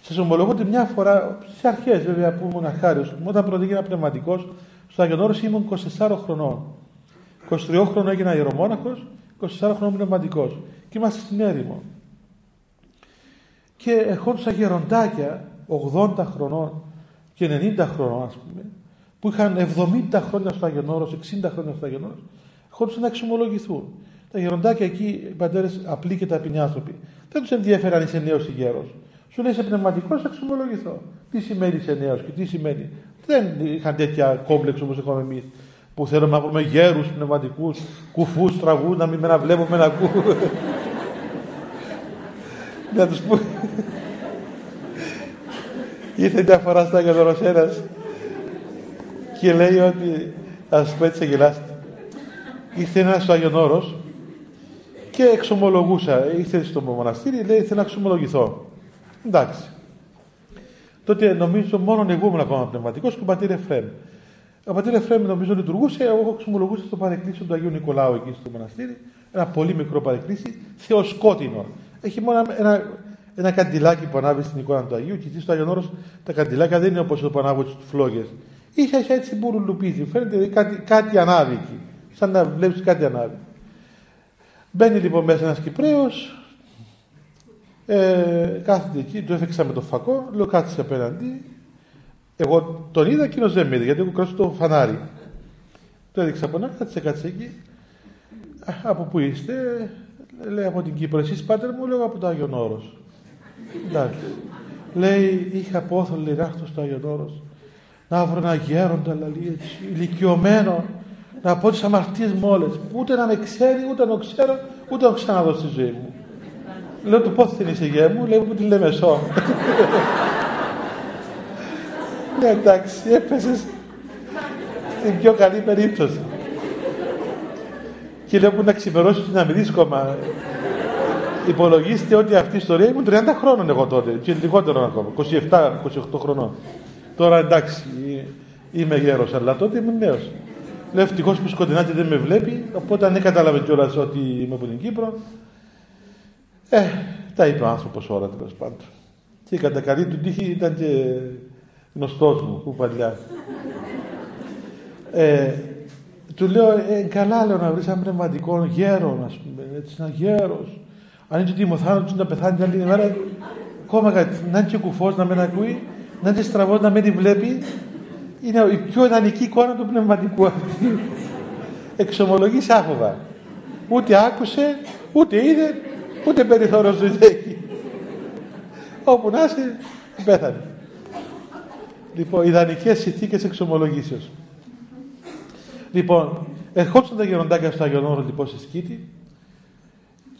σας ομολογώ ότι μια φορά στις αρχές βέβαια που ήμουν αχάριος όταν πρώτα έγινα πνευματικός στο Άγιον Όρος ήμουν 24 χρονών. 23 χρονών έγινα ιερομόναχος 24 χρονών πνευματικός. Και είμαστε στην έρημο. Και ερχόντουσα γεροντάκια 80 χρονών και 90 χρονών ας πούμε που είχαν 70 χρόνια στο Άγιον Όρος, 60 χρόνια στο Άγιον Όρος, ερχόντουσαν να εξομολογηθούν. Τα γεροντάκια εκεί, οι πατέρες απλοί και ταπεινοί άνθρωποι, δεν τους ενδιαφέρει αν είσαι νέος ή γέρος. Σου λέει είσαι πνευματικός, θα εξομολογηθώ. Τι σημαίνει είσαι νέος και τι σημαίνει. Δεν είχαν τέτοια κόμπλεξ όπως έχουμε εμείς που θέλουμε να βρούμε γέρους πνευματικούς, κουφούς, τραγούς, να μην με να βλέπουμε να ακούμε. να τους πούμε. Ήρθε μια φορά στα Αγιον και λέει ότι θα σα πω έτσι γελάστε. Ήρθε ένας στο Άγιον Όρος και εξομολογούσα. Ήρθε στο μοναστήρι, λέει: Θέλω να εξομολογηθώ. Εντάξει. Τότε νομίζω μόνο εγώ ήμουν ακόμα πνευματικός και ο πατήρ Εφρέμ. Ο πατήρ Εφρέμ νομίζω λειτουργούσε, εγώ εξομολογούσα στο παρεκκλήσιο του Αγίου Νικολάου εκεί στο μοναστήρι. Ένα πολύ μικρό παρεκκλήσι, θεοσκότεινο. Έχει μόνο ένα, ένα καντιλάκι που ανάβει στην εικόνα του Αγίου και εκεί στο Άγιον Όρος τα καντιλάκια δεν είναι όπως το που ανάβω τις φλόγες. Ίσα ίσα έτσι μπουρουλουπίζει. Φαίνεται κάτι, κάτι ανάβει εκεί. Σαν να βλέπεις κάτι ανάβει. Μπαίνει λοιπόν μέσα ένας Κυπραίο, ε, κάθεται εκεί, του έφεξα με το φακό, λέω κάτσε απέναντι. Εγώ τον είδα, εκείνος δεν με είδε, γιατί έχω κράσει το φανάρι. Το έδειξα από να κάτσε, κάτσε εκεί. Από πού είστε, λέει από την Κύπρο. Εσείς πάτερ μου, λέω από το Άγιον Όρος. Εντάξει. Λέει, είχα πόθο λιράχτο στο Άγιον Όρος να βρω ένα γέροντα λαλή, έτσι, ηλικιωμένο, να πω τις αμαρτίες μου όλες. Ούτε να με ξέρει, ούτε να ξέρω, ούτε να ξαναδώ στη ζωή μου. Λέω του πώς την είσαι γέ μου, λέει μου τη λέμε σώ. Ναι, εντάξει, έπεσες στην πιο καλή περίπτωση. Και λέω που να ξημερώσεις να μην κόμμα. Υπολογίστε ότι αυτή η ιστορία ήμουν 30 χρόνων εγώ τότε και λιγότερο ακόμα, 27-28 χρονών. Τώρα εντάξει, είμαι γέρος, αλλά τότε ήμουν νέος. Λέω ευτυχώς που σκοτεινά και δεν με βλέπει, οπότε αν δεν κατάλαβε κιόλας ότι είμαι από την Κύπρο, ε, τα είπε ο άνθρωπος όλα τέλος πάντων. Και κατά καλή του τύχη ήταν και γνωστός μου, που παλιά. Ε, του λέω, ε, καλά λέω να βρεις ένα πνευματικό γέρο, ας πούμε, έτσι, ένα γέρος. Αν είναι ότι του να πεθάνει την άλλη μέρα, ακόμα κάτι, να είναι και κουφός να με ακούει, να είναι στραβός να με τη βλέπει, είναι η πιο ιδανική εικόνα του πνευματικού αυτή. Εξομολογείς άφοβα. Ούτε άκουσε, ούτε είδε, ούτε περιθώριο ζωής έχει. Όπου να είσαι, πέθανε. Λοιπόν, ιδανικές συνθήκες εξομολογήσεως. Λοιπόν, ερχόντουσαν τα γεροντάκια στο Άγιον λοιπόν στη Σκήτη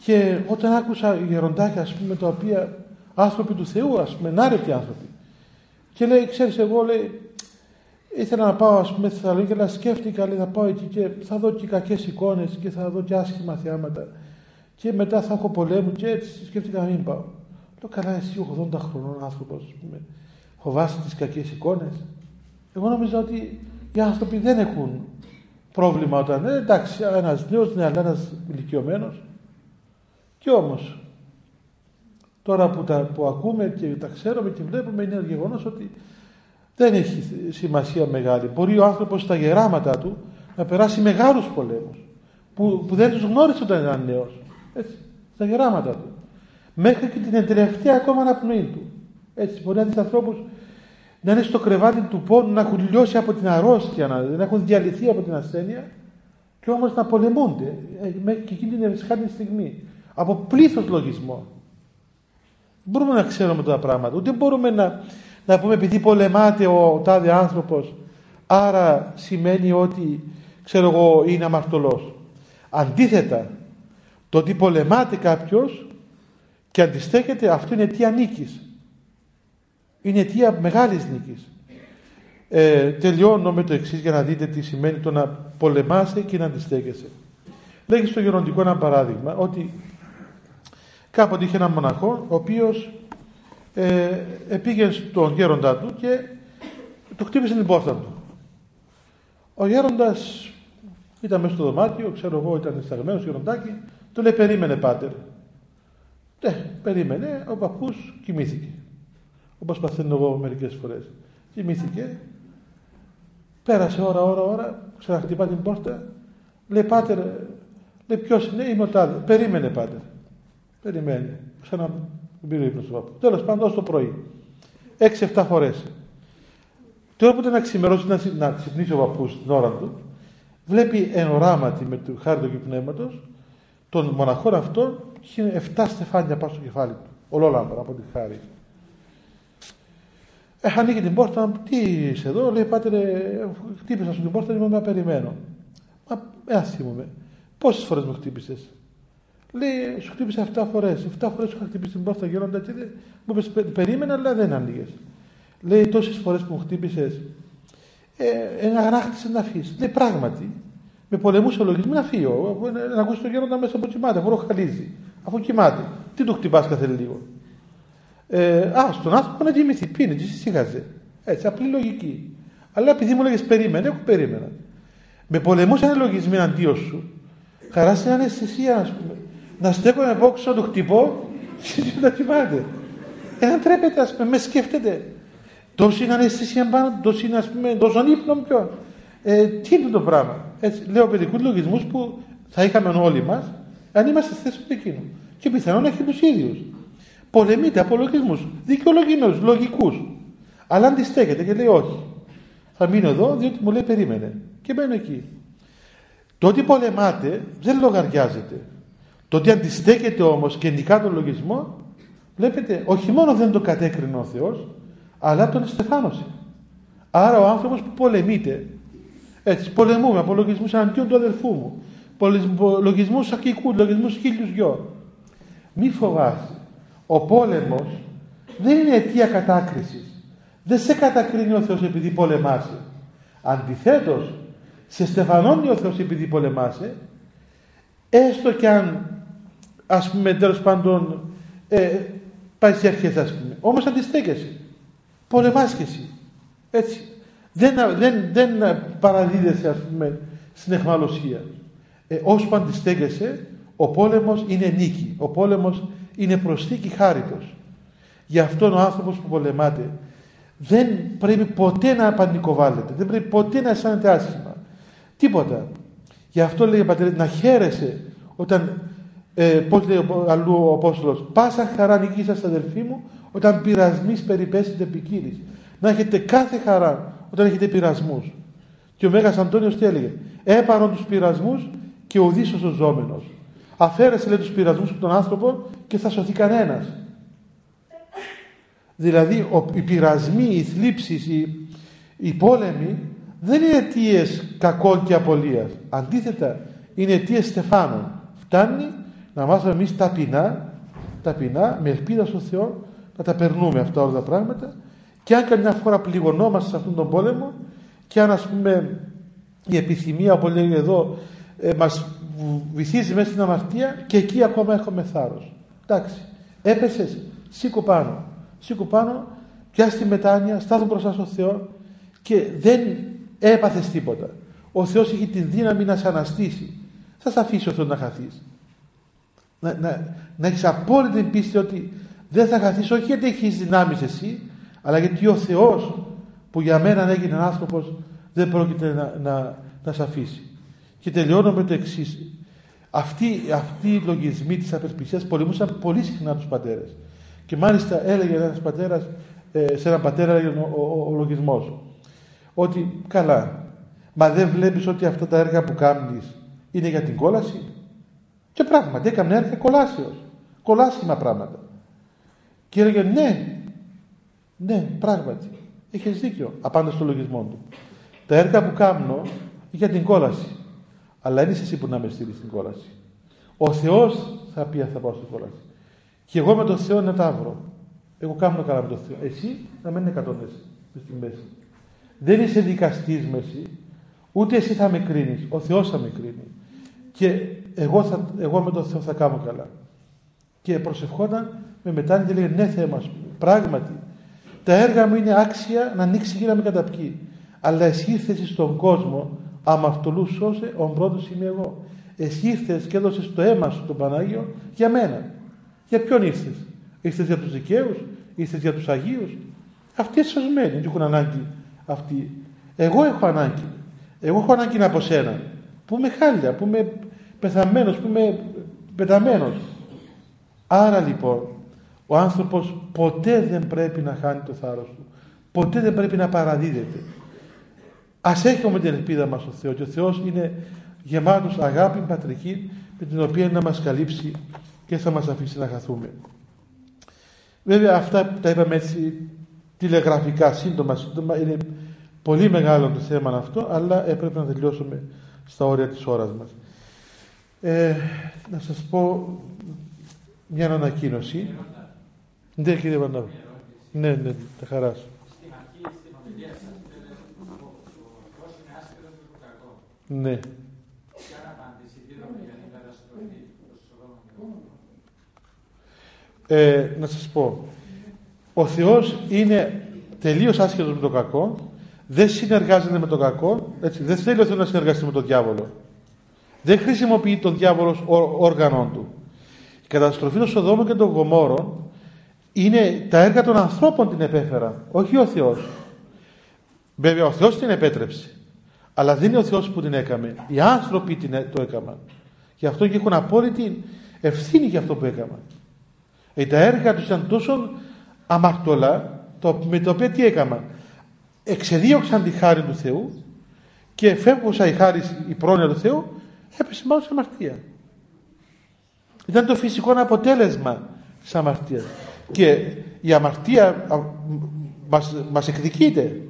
και όταν άκουσα γεροντάκια ας πούμε τα οποία άνθρωποι του Θεού ας πούμε, άρετοι άνθρωποι και λέει, ξέρεις εγώ λέει ήθελα να πάω ας πούμε στη Θεσσαλονίκη αλλά σκέφτηκα λέει θα πάω εκεί και θα δω και κακές εικόνες και θα δω και άσχημα θεάματα και μετά θα έχω πολέμου και έτσι σκέφτηκα να μην πάω. Λέω καλά εσύ 80 χρονών άνθρωπος ας πούμε φοβάσαι τις κακές εικόνες. Εγώ νομίζω ότι οι άνθρωποι δεν έχουν πρόβλημα όταν ε, εντάξει ένας νέος ναι αλλά ένας ηλικιωμένος και όμως τώρα που, τα, που ακούμε και τα ξέρουμε και βλέπουμε είναι γεγονός ότι δεν έχει σημασία μεγάλη. Μπορεί ο άνθρωπος στα γεράματα του να περάσει μεγάλους πολέμους που, που δεν τους γνώρισε όταν ήταν νέος. Έτσι, στα γεράματα του. Μέχρι και την τελευταία ακόμα αναπνοή του. Έτσι, μπορεί να δεις ανθρώπους να είναι στο κρεβάτι του πόνου, να έχουν λιώσει από την αρρώστια, να, να έχουν διαλυθεί από την ασθένεια και όμως να πολεμούνται ε, μέχρι και εκείνη την ευχάριστη στιγμή. Από πλήθος λογισμό. Μπορούμε να ξέρουμε τα πράγματα. Ούτε μπορούμε να, να πούμε επειδή πολεμάται ο τάδε άνθρωπος άρα σημαίνει ότι ξέρω εγώ είναι αμαρτωλός. Αντίθετα το ότι πολεμάται κάποιος και αντιστέκεται αυτό είναι αιτία νίκης. Είναι αιτία μεγάλης νίκης. Ε, τελειώνω με το εξής για να δείτε τι σημαίνει το να πολεμάσαι και να αντιστέκεσαι. Λέγει στο γεροντικό ένα παράδειγμα ότι κάποτε είχε ένα μοναχό ο οποίος ε, πήγε στον γέροντά του και του χτύπησε την πόρτα του. Ο γέροντας ήταν μέσα στο δωμάτιο, ξέρω εγώ ήταν σταγμένος γεροντάκι, του λέει περίμενε πάτερ. Ναι, περίμενε, ο παππούς κοιμήθηκε. Όπως παθαίνω εγώ μερικές φορές. Κοιμήθηκε, πέρασε ώρα, ώρα, ώρα, ξαναχτυπά την πόρτα, λέει πάτερ, λέει ποιος είναι, είμαι ο τάδε. Περίμενε πάτερ. Περιμένει. Ξανά πήρε ύπνο του παππού. Τέλος πάντων, το πρωί. Έξι-εφτά φορές. Τώρα που ήταν να ξημερώσει να, να ξυπνήσει ο παππούς την ώρα του, βλέπει ενοράματι με το χάρη του πνεύματος τον μοναχό αυτό είχε 7 στεφάνια πάνω στο κεφάλι του. Ολόλαμπρα από τη χάρη. Ε, ανοίγει την πόρτα, τι είσαι εδώ, λέει πάτε, χτύπησα σου την πόρτα, είμαι να περιμένω. Μα, ε, θυμούμε. Πόσες φορές με χτύπησες; Λέει, σου χτύπησε 7 φορές. 7 φορές σου είχα χτυπήσει την πόρτα γέροντα και δεν... μου είπες, περίμενα, αλλά δεν άνοιγες. Λέει, τόσες φορές που μου χτύπησες, ε, αγνάχτησε να αφήσει. Λέει, πράγματι, με πολεμούσε ο λογισμός να φύγω. Να ακούσει τον γέροντα μέσα από κοιμάται, αφού χαλίζει. Αφού κοιμάται. Τι του χτυπάς κάθε λίγο. Ε, α, στον άνθρωπο να κοιμηθεί, πίνει, τι σιγάζε. Έτσι, απλή λογική. Αλλά επειδή μου λέγες περίμενε, εγώ περίμενα. Με πολεμούσαν λογισμοί αντίο σου. Χαρά στην αναισθησία, ας πούμε. Να στέκομαι από να το χτυπώ και να κοιμάται. Ε, αν τρέπεται, ας πούμε, με σκέφτεται. Τόση είναι αναισθησία πάνω, τόση είναι, ας πούμε, τόσο ύπνο πιο. Ε, τι είναι το πράγμα. Έτσι, λέω παιδικού λογισμούς που θα είχαμε όλοι μας αν είμαστε στη θέση του εκείνου. Και πιθανόν έχει τους ίδιους. Πολεμείται από λογισμούς. Δικαιολογημένους, λογικούς. Αλλά αντιστέκεται και λέει όχι. Θα μείνω εδώ διότι μου λέει περίμενε. Και μένω εκεί. Το ότι πολεμάτε δεν λογαριάζεται. Το ότι αντιστέκεται όμως και νικά τον λογισμό, βλέπετε, όχι μόνο δεν το κατέκρινε ο Θεός, αλλά τον στεφάνωσε. Άρα ο άνθρωπος που πολεμείται έτσι, πολεμούμε από λογισμούς αντίον του αδελφού μου. Λογισμούς ακικού, λογισμούς χίλιους γιο. Μη φοβάσαι. Ο πόλεμος δεν είναι αιτία κατάκρισης. Δεν σε κατακρίνει ο Θεός επειδή πολεμάσαι. Αντιθέτως, σε στεφανώνει ο Θεός επειδή πολεμάσαι, έστω και αν ας πούμε τέλος πάντων ε, πάει σε αρχές, ας πούμε. Όμως αντιστέκεσαι. Πολεμάς και εσύ. Έτσι δεν, δεν, δεν παραδίδεσαι ας πούμε στην εχμαλωσία. Ε, όσο αντιστέκεσαι, ο πόλεμος είναι νίκη. Ο πόλεμος είναι προσθήκη χάριτος. Γι' αυτόν ο άνθρωπος που πολεμάται δεν πρέπει ποτέ να πανικοβάλλεται. Δεν πρέπει ποτέ να αισθάνεται άσχημα. Τίποτα. Γι' αυτό λέει ο πατέρας να χαίρεσαι όταν, ε, πώς λέει αλλού ο Απόστολος, πάσα χαρά νικήσας αδελφοί μου όταν πειρασμείς περιπέσετε επικύρης. Να έχετε κάθε χαρά όταν έχετε πειρασμούς. Και ο Μέγας Αντώνιος τι έλεγε. Έπαρον τους πειρασμούς και ο ο ζώμενος. Αφαίρεσε λέει τους πειρασμούς από τον άνθρωπο και θα σωθεί κανένας. Δηλαδή οι πειρασμοί, οι θλίψεις, οι, οι πόλεμοι δεν είναι αιτίες κακών και απολίας. Αντίθετα, είναι αιτίες στεφάνων. Φτάνει να μάθουμε εμείς ταπεινά, ταπεινά, με ελπίδα στο Θεό, να τα περνούμε αυτά όλα τα πράγματα και αν καμιά φορά πληγωνόμαστε σε αυτόν τον πόλεμο και αν ας πούμε η επιθυμία όπως λέει εδώ ε, μας βυθίζει μέσα στην αμαρτία και εκεί ακόμα έχουμε θάρρος. Εντάξει, έπεσες, σήκω πάνω, σήκω πάνω, πιάσ' τη μετάνοια, στάθου μπροστά στο Θεό και δεν έπαθες τίποτα. Ο Θεός έχει τη δύναμη να σε αναστήσει. Θα σε αφήσει ο Θεός να χαθείς. Να, να, να έχεις απόλυτη πίστη ότι δεν θα χαθείς όχι γιατί έχεις δυνάμεις εσύ αλλά γιατί ο Θεός που για μένα έγινε άνθρωπος δεν πρόκειται να, να, να σε αφήσει. Και τελειώνω με το εξής. Αυτοί, αυτοί οι λογισμοί της απελπισίας πολεμούσαν πολύ συχνά τους πατέρες. Και μάλιστα έλεγε ένας πατέρας, ε, σε έναν πατέρα έλεγε ο, ο, ο, λογισμός, ότι καλά, μα δεν βλέπεις ότι αυτά τα έργα που κάνεις είναι για την κόλαση. Και πράγματι έκανε έργα κολάσεως. Κολάσιμα πράγματα. Και έλεγε ναι, ναι, πράγματι. Έχεις δίκιο απάντα στο λογισμό του. Τα έργα που κάνω για την κόλαση. Αλλά είναι εσύ που να με στείλεις στην κόλαση. Ο Θεός θα πει θα πάω στην κόλαση. Και εγώ με τον Θεό να τα βρω. Εγώ κάνω καλά με τον Θεό. Εσύ να μην εκατόνε στη μέση. Δεν είσαι δικαστής μες εσύ. Ούτε εσύ θα με κρίνεις. Ο Θεός θα με κρίνει. Και εγώ, θα, εγώ με τον Θεό θα κάνω καλά. Και προσευχόταν με μετά και λέει ναι Θεέ μας, πράγματι τα έργα μου είναι άξια να ανοίξει και να με καταπιεί. Αλλά εσύ ήρθες στον κόσμο, αμαρτωλού σώσε, ο πρώτος είμαι εγώ. Εσύ ήρθες και έδωσες το αίμα σου, τον Πανάγιο, για μένα. Για ποιον ήρθες; Ήρθες για τους δικαίους, ήρθες για τους Αγίους. Αυτοί είναι σωσμένοι, δεν έχουν ανάγκη αυτοί. Εγώ έχω ανάγκη. Εγώ έχω ανάγκη από σένα. Που είμαι χάλια, που είμαι πεθαμένος, που είμαι πεταμένος. Άρα λοιπόν, ο άνθρωπος ποτέ δεν πρέπει να χάνει το θάρρος του. Ποτέ δεν πρέπει να παραδίδεται. Ας έχουμε την ελπίδα μας στο Θεό και ο Θεός είναι γεμάτος αγάπη πατρική με την οποία να μας καλύψει και θα μας αφήσει να χαθούμε. Βέβαια αυτά τα είπαμε έτσι τηλεγραφικά σύντομα σύντομα είναι πολύ μεγάλο το θέμα αυτό αλλά έπρεπε να τελειώσουμε στα όρια της ώρας μας. Ε, να σας πω μια ανακοίνωση. Ναι, κύριε Βανάβη. Ναι, ναι, τα χαράς σου. Ναι. Ε, να σας πω, ο Θεός είναι τελείως άσχετος με το κακό, δεν συνεργάζεται με το κακό, έτσι, δεν θέλει ο Θεός να συνεργαστεί με τον διάβολο. Δεν χρησιμοποιεί τον διάβολο ως όργανο του. Η καταστροφή των Σοδόμων και των Γομόρων είναι τα έργα των ανθρώπων την επέφεραν, όχι ο Θεός. Βέβαια ο Θεός την επέτρεψε. Αλλά δεν είναι ο Θεός που την έκαμε. Οι άνθρωποι την, το έκαναν. Γι' αυτό και έχουν απόλυτη ευθύνη για αυτό που έκαναν. Ε, τα έργα τους ήταν τόσο αμαρτωλά, το, με τα οποία τι έκαναν. Εξεδίωξαν τη χάρη του Θεού και φεύγουσα η χάρη, η πρόνοια του Θεού, έπεσε πάνω σε αμαρτία. Ήταν το φυσικό αποτέλεσμα της αμαρτίας. Και η αμαρτία μας, μας εκδικείται.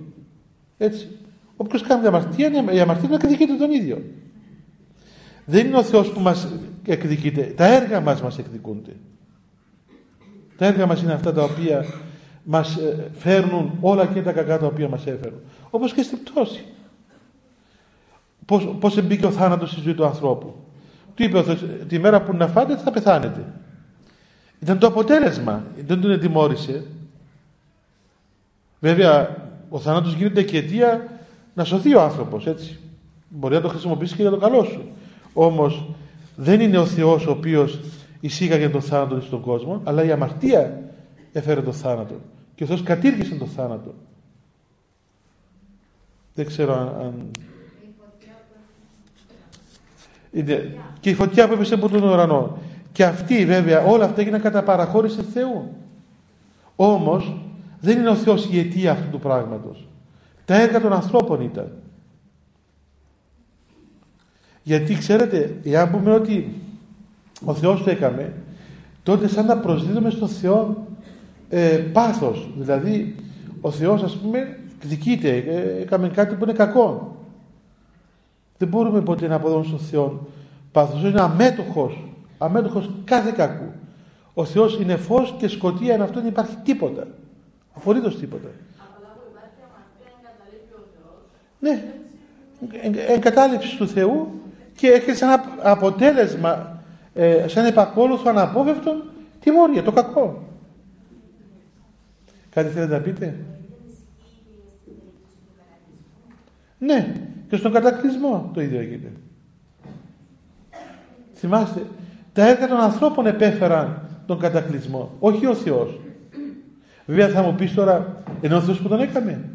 Έτσι. Όποιος κάνει αμαρτία η αμαρτία να εκδικείται τον ίδιο. Δεν είναι ο Θεός που μας εκδικείται. Τα έργα μας μας εκδικούνται. Τα έργα μας είναι αυτά τα οποία μας ε, φέρνουν όλα και τα κακά τα οποία μας έφερουν. Όπως και στην πτώση πώς, πώς μπήκε ο θάνατος στη ζωή του ανθρώπου του είπε ο Θεός τη μέρα που να φάτε θα πεθάνετε ήταν το αποτέλεσμα. Δεν τον ετοιμόρησε. Βέβαια, ο θάνατος γίνεται και αιτία να σωθεί ο άνθρωπος, έτσι. Μπορεί να το χρησιμοποιήσει και για το καλό σου. Όμως, δεν είναι ο Θεός ο οποίος εισήγαγε τον θάνατο στον κόσμο, αλλά η αμαρτία έφερε τον θάνατο. Και ο Θεός κατήργησε τον θάνατο. Δεν ξέρω αν... Είναι... Και η φωτιά που έπεσε από τον ουρανό. Και αυτή βέβαια όλα αυτά έγιναν κατά παραχώρηση Θεού. Όμως δεν είναι ο Θεός η αιτία αυτού του πράγματος. Τα έργα των ανθρώπων ήταν. Γιατί ξέρετε, εάν πούμε ότι ο Θεός το έκαμε, τότε σαν να προσδίδουμε στο Θεό ε, πάθος. Δηλαδή, ο Θεός ας πούμε εκδικείται, ε, έκαμε κάτι που είναι κακό. Δεν μπορούμε ποτέ να αποδώσουμε στον Θεό πάθος. Είναι αμέτωχος, αμέτωχος κάθε κακού. Ο Θεός είναι φως και σκοτία, εν αυτό δεν υπάρχει τίποτα. Απολύτως τίποτα. Ναι, εγκατάλειψη του Θεού και έχεις σαν αποτέλεσμα, ε, σαν επακόλουθο αναπόβευτο τιμωρία, το κακό. Κάτι θέλετε να πείτε; Ναι, και στον κατακλυσμό το ίδιο έγινε. Θυμάστε, τα έργα των ανθρώπων επέφεραν τον κατακλυσμό, όχι ο Θεός. Βέβαια θα μου πεις τώρα, ενώ ο Θεός που τον έκαμε,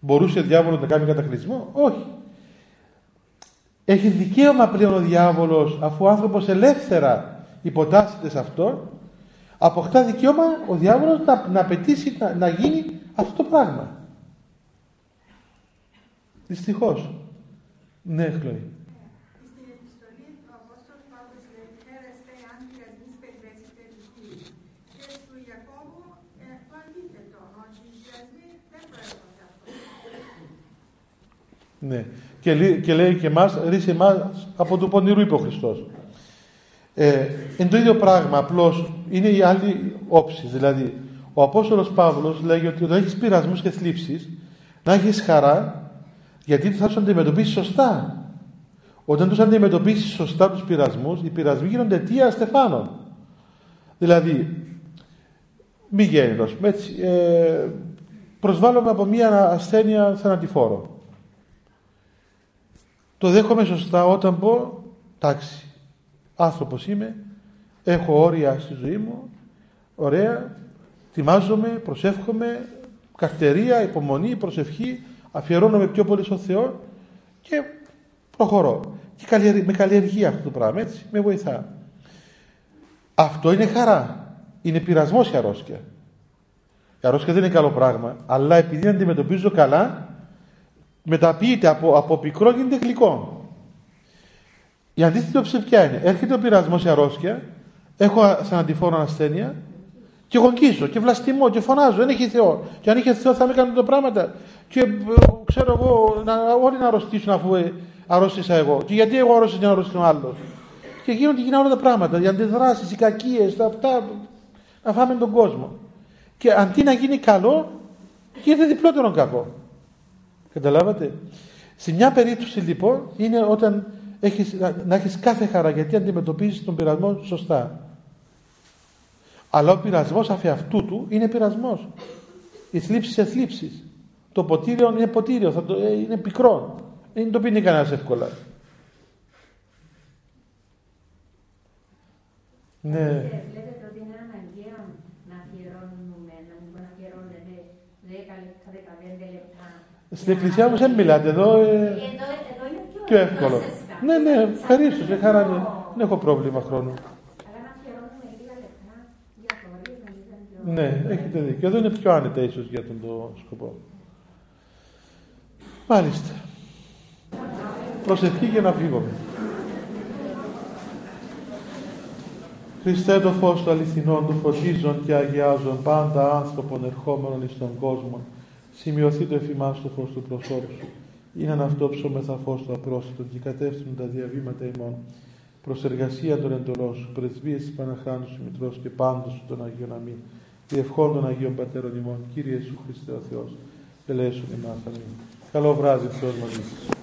μπορούσε ο διάβολος να κάνει κατακλυσμό; Όχι. Έχει δικαίωμα πλέον ο διάβολος, αφού ο άνθρωπος ελεύθερα υποτάσσεται σε αυτό, αποκτά δικαίωμα ο διάβολος να, να απαιτήσει να, να γίνει αυτό το πράγμα. Δυστυχώς. Ναι, Χλωή. Ναι. Και, και λέει και εμάς, ρίσε εμάς από του πονηρού είπε ο Χριστός. Ε, είναι το ίδιο πράγμα, απλώς είναι η άλλη όψη. Δηλαδή, ο Απόστολος Παύλος λέγει ότι όταν έχεις πειρασμούς και θλίψεις, να έχεις χαρά, γιατί θα τους αντιμετωπίσει σωστά. Όταν τους αντιμετωπίσει σωστά τους πειρασμούς, οι πειρασμοί γίνονται αιτία στεφάνων. Δηλαδή, μη γέννητος, έτσι, ε, προσβάλλομαι από μια ασθένεια θανατηφόρο. Το δέχομαι σωστά όταν πω, εντάξει, άνθρωπος είμαι, έχω όρια στη ζωή μου, ωραία, τιμάζομαι, προσεύχομαι, καρτερία, υπομονή, προσευχή, αφιερώνομαι πιο πολύ στον Θεό και προχωρώ. Και με καλλιεργεί αυτό το πράγμα, έτσι, με βοηθά. Αυτό είναι χαρά. Είναι πειρασμός η αρρώστια. Η αρρώστια δεν είναι καλό πράγμα, αλλά επειδή αντιμετωπίζω καλά, μεταποιείται από, από πικρό γίνεται γλυκό. Η αντίθετη όψη ποια είναι; Έρχεται ο πειρασμός η αρρώστια, έχω σαν αντιφόρο ασθένεια και γονκίζω και βλαστημώ και φωνάζω. Δεν έχει Θεό. Και αν είχε Θεό θα με έκανε τα πράγματα. Και ε, ξέρω εγώ, να, όλοι να αρρωστήσουν αφού ε, αρρώστησα εγώ. Και γιατί εγώ αρρώστησα και να αρρωστήσει ο άλλος. Και γίνονται γίνονται όλα τα πράγματα. Οι αντιδράσεις, οι κακίες, τα αυτά. Να φάμε τον κόσμο. Και αντί να γίνει καλό, γίνεται διπλότερο κακό. Καταλάβατε; Σε μια περίπτωση λοιπόν είναι όταν έχεις, να έχεις κάθε χαρά γιατί αντιμετωπίζεις τον πειρασμό σωστά. Αλλά ο πειρασμός αφ' αυτού του είναι πειρασμός. Η θλίψη σε θλίψεις. Το ποτήριο είναι ποτήριο, θα το, ε, είναι πικρό. Δεν το πίνει κανένας εύκολα. Ναι. Στην εκκλησία μου δεν μιλάτε, εδώ, ε, εδώ, πιο, πιο εύκολο. Ναι, ναι, ευχαρίστω, σε χαρά ναι. Δεν έχω πρόβλημα χρόνου. Ναι, έχετε δίκιο. Εδώ είναι πιο άνετα ίσως για τον το σκοπό. Μάλιστα. Προσευχή για να φύγουμε. Χριστέ το φως του αληθινών του φωτίζων και αγιάζων πάντα άνθρωπον ερχόμενων εις τον κόσμο σημειωθεί το εφημάς το φως του προσώπου σου. Είναι αυτό ψωμεθα φως του απρόσιτο και κατεύθυνουν τα διαβήματα ημών προς εργασία των εντολών σου, πρεσβείες της Παναχράντου σου Μητρός και πάντως σου των Αγίων Αμήν. Διευχών των Αγίων Πατέρων ημών, Κύριε Ιησού Χριστέ ο Θεός, ελέησον ημάς. Αμήν. Καλό βράδυ, Θεός μαζί σας.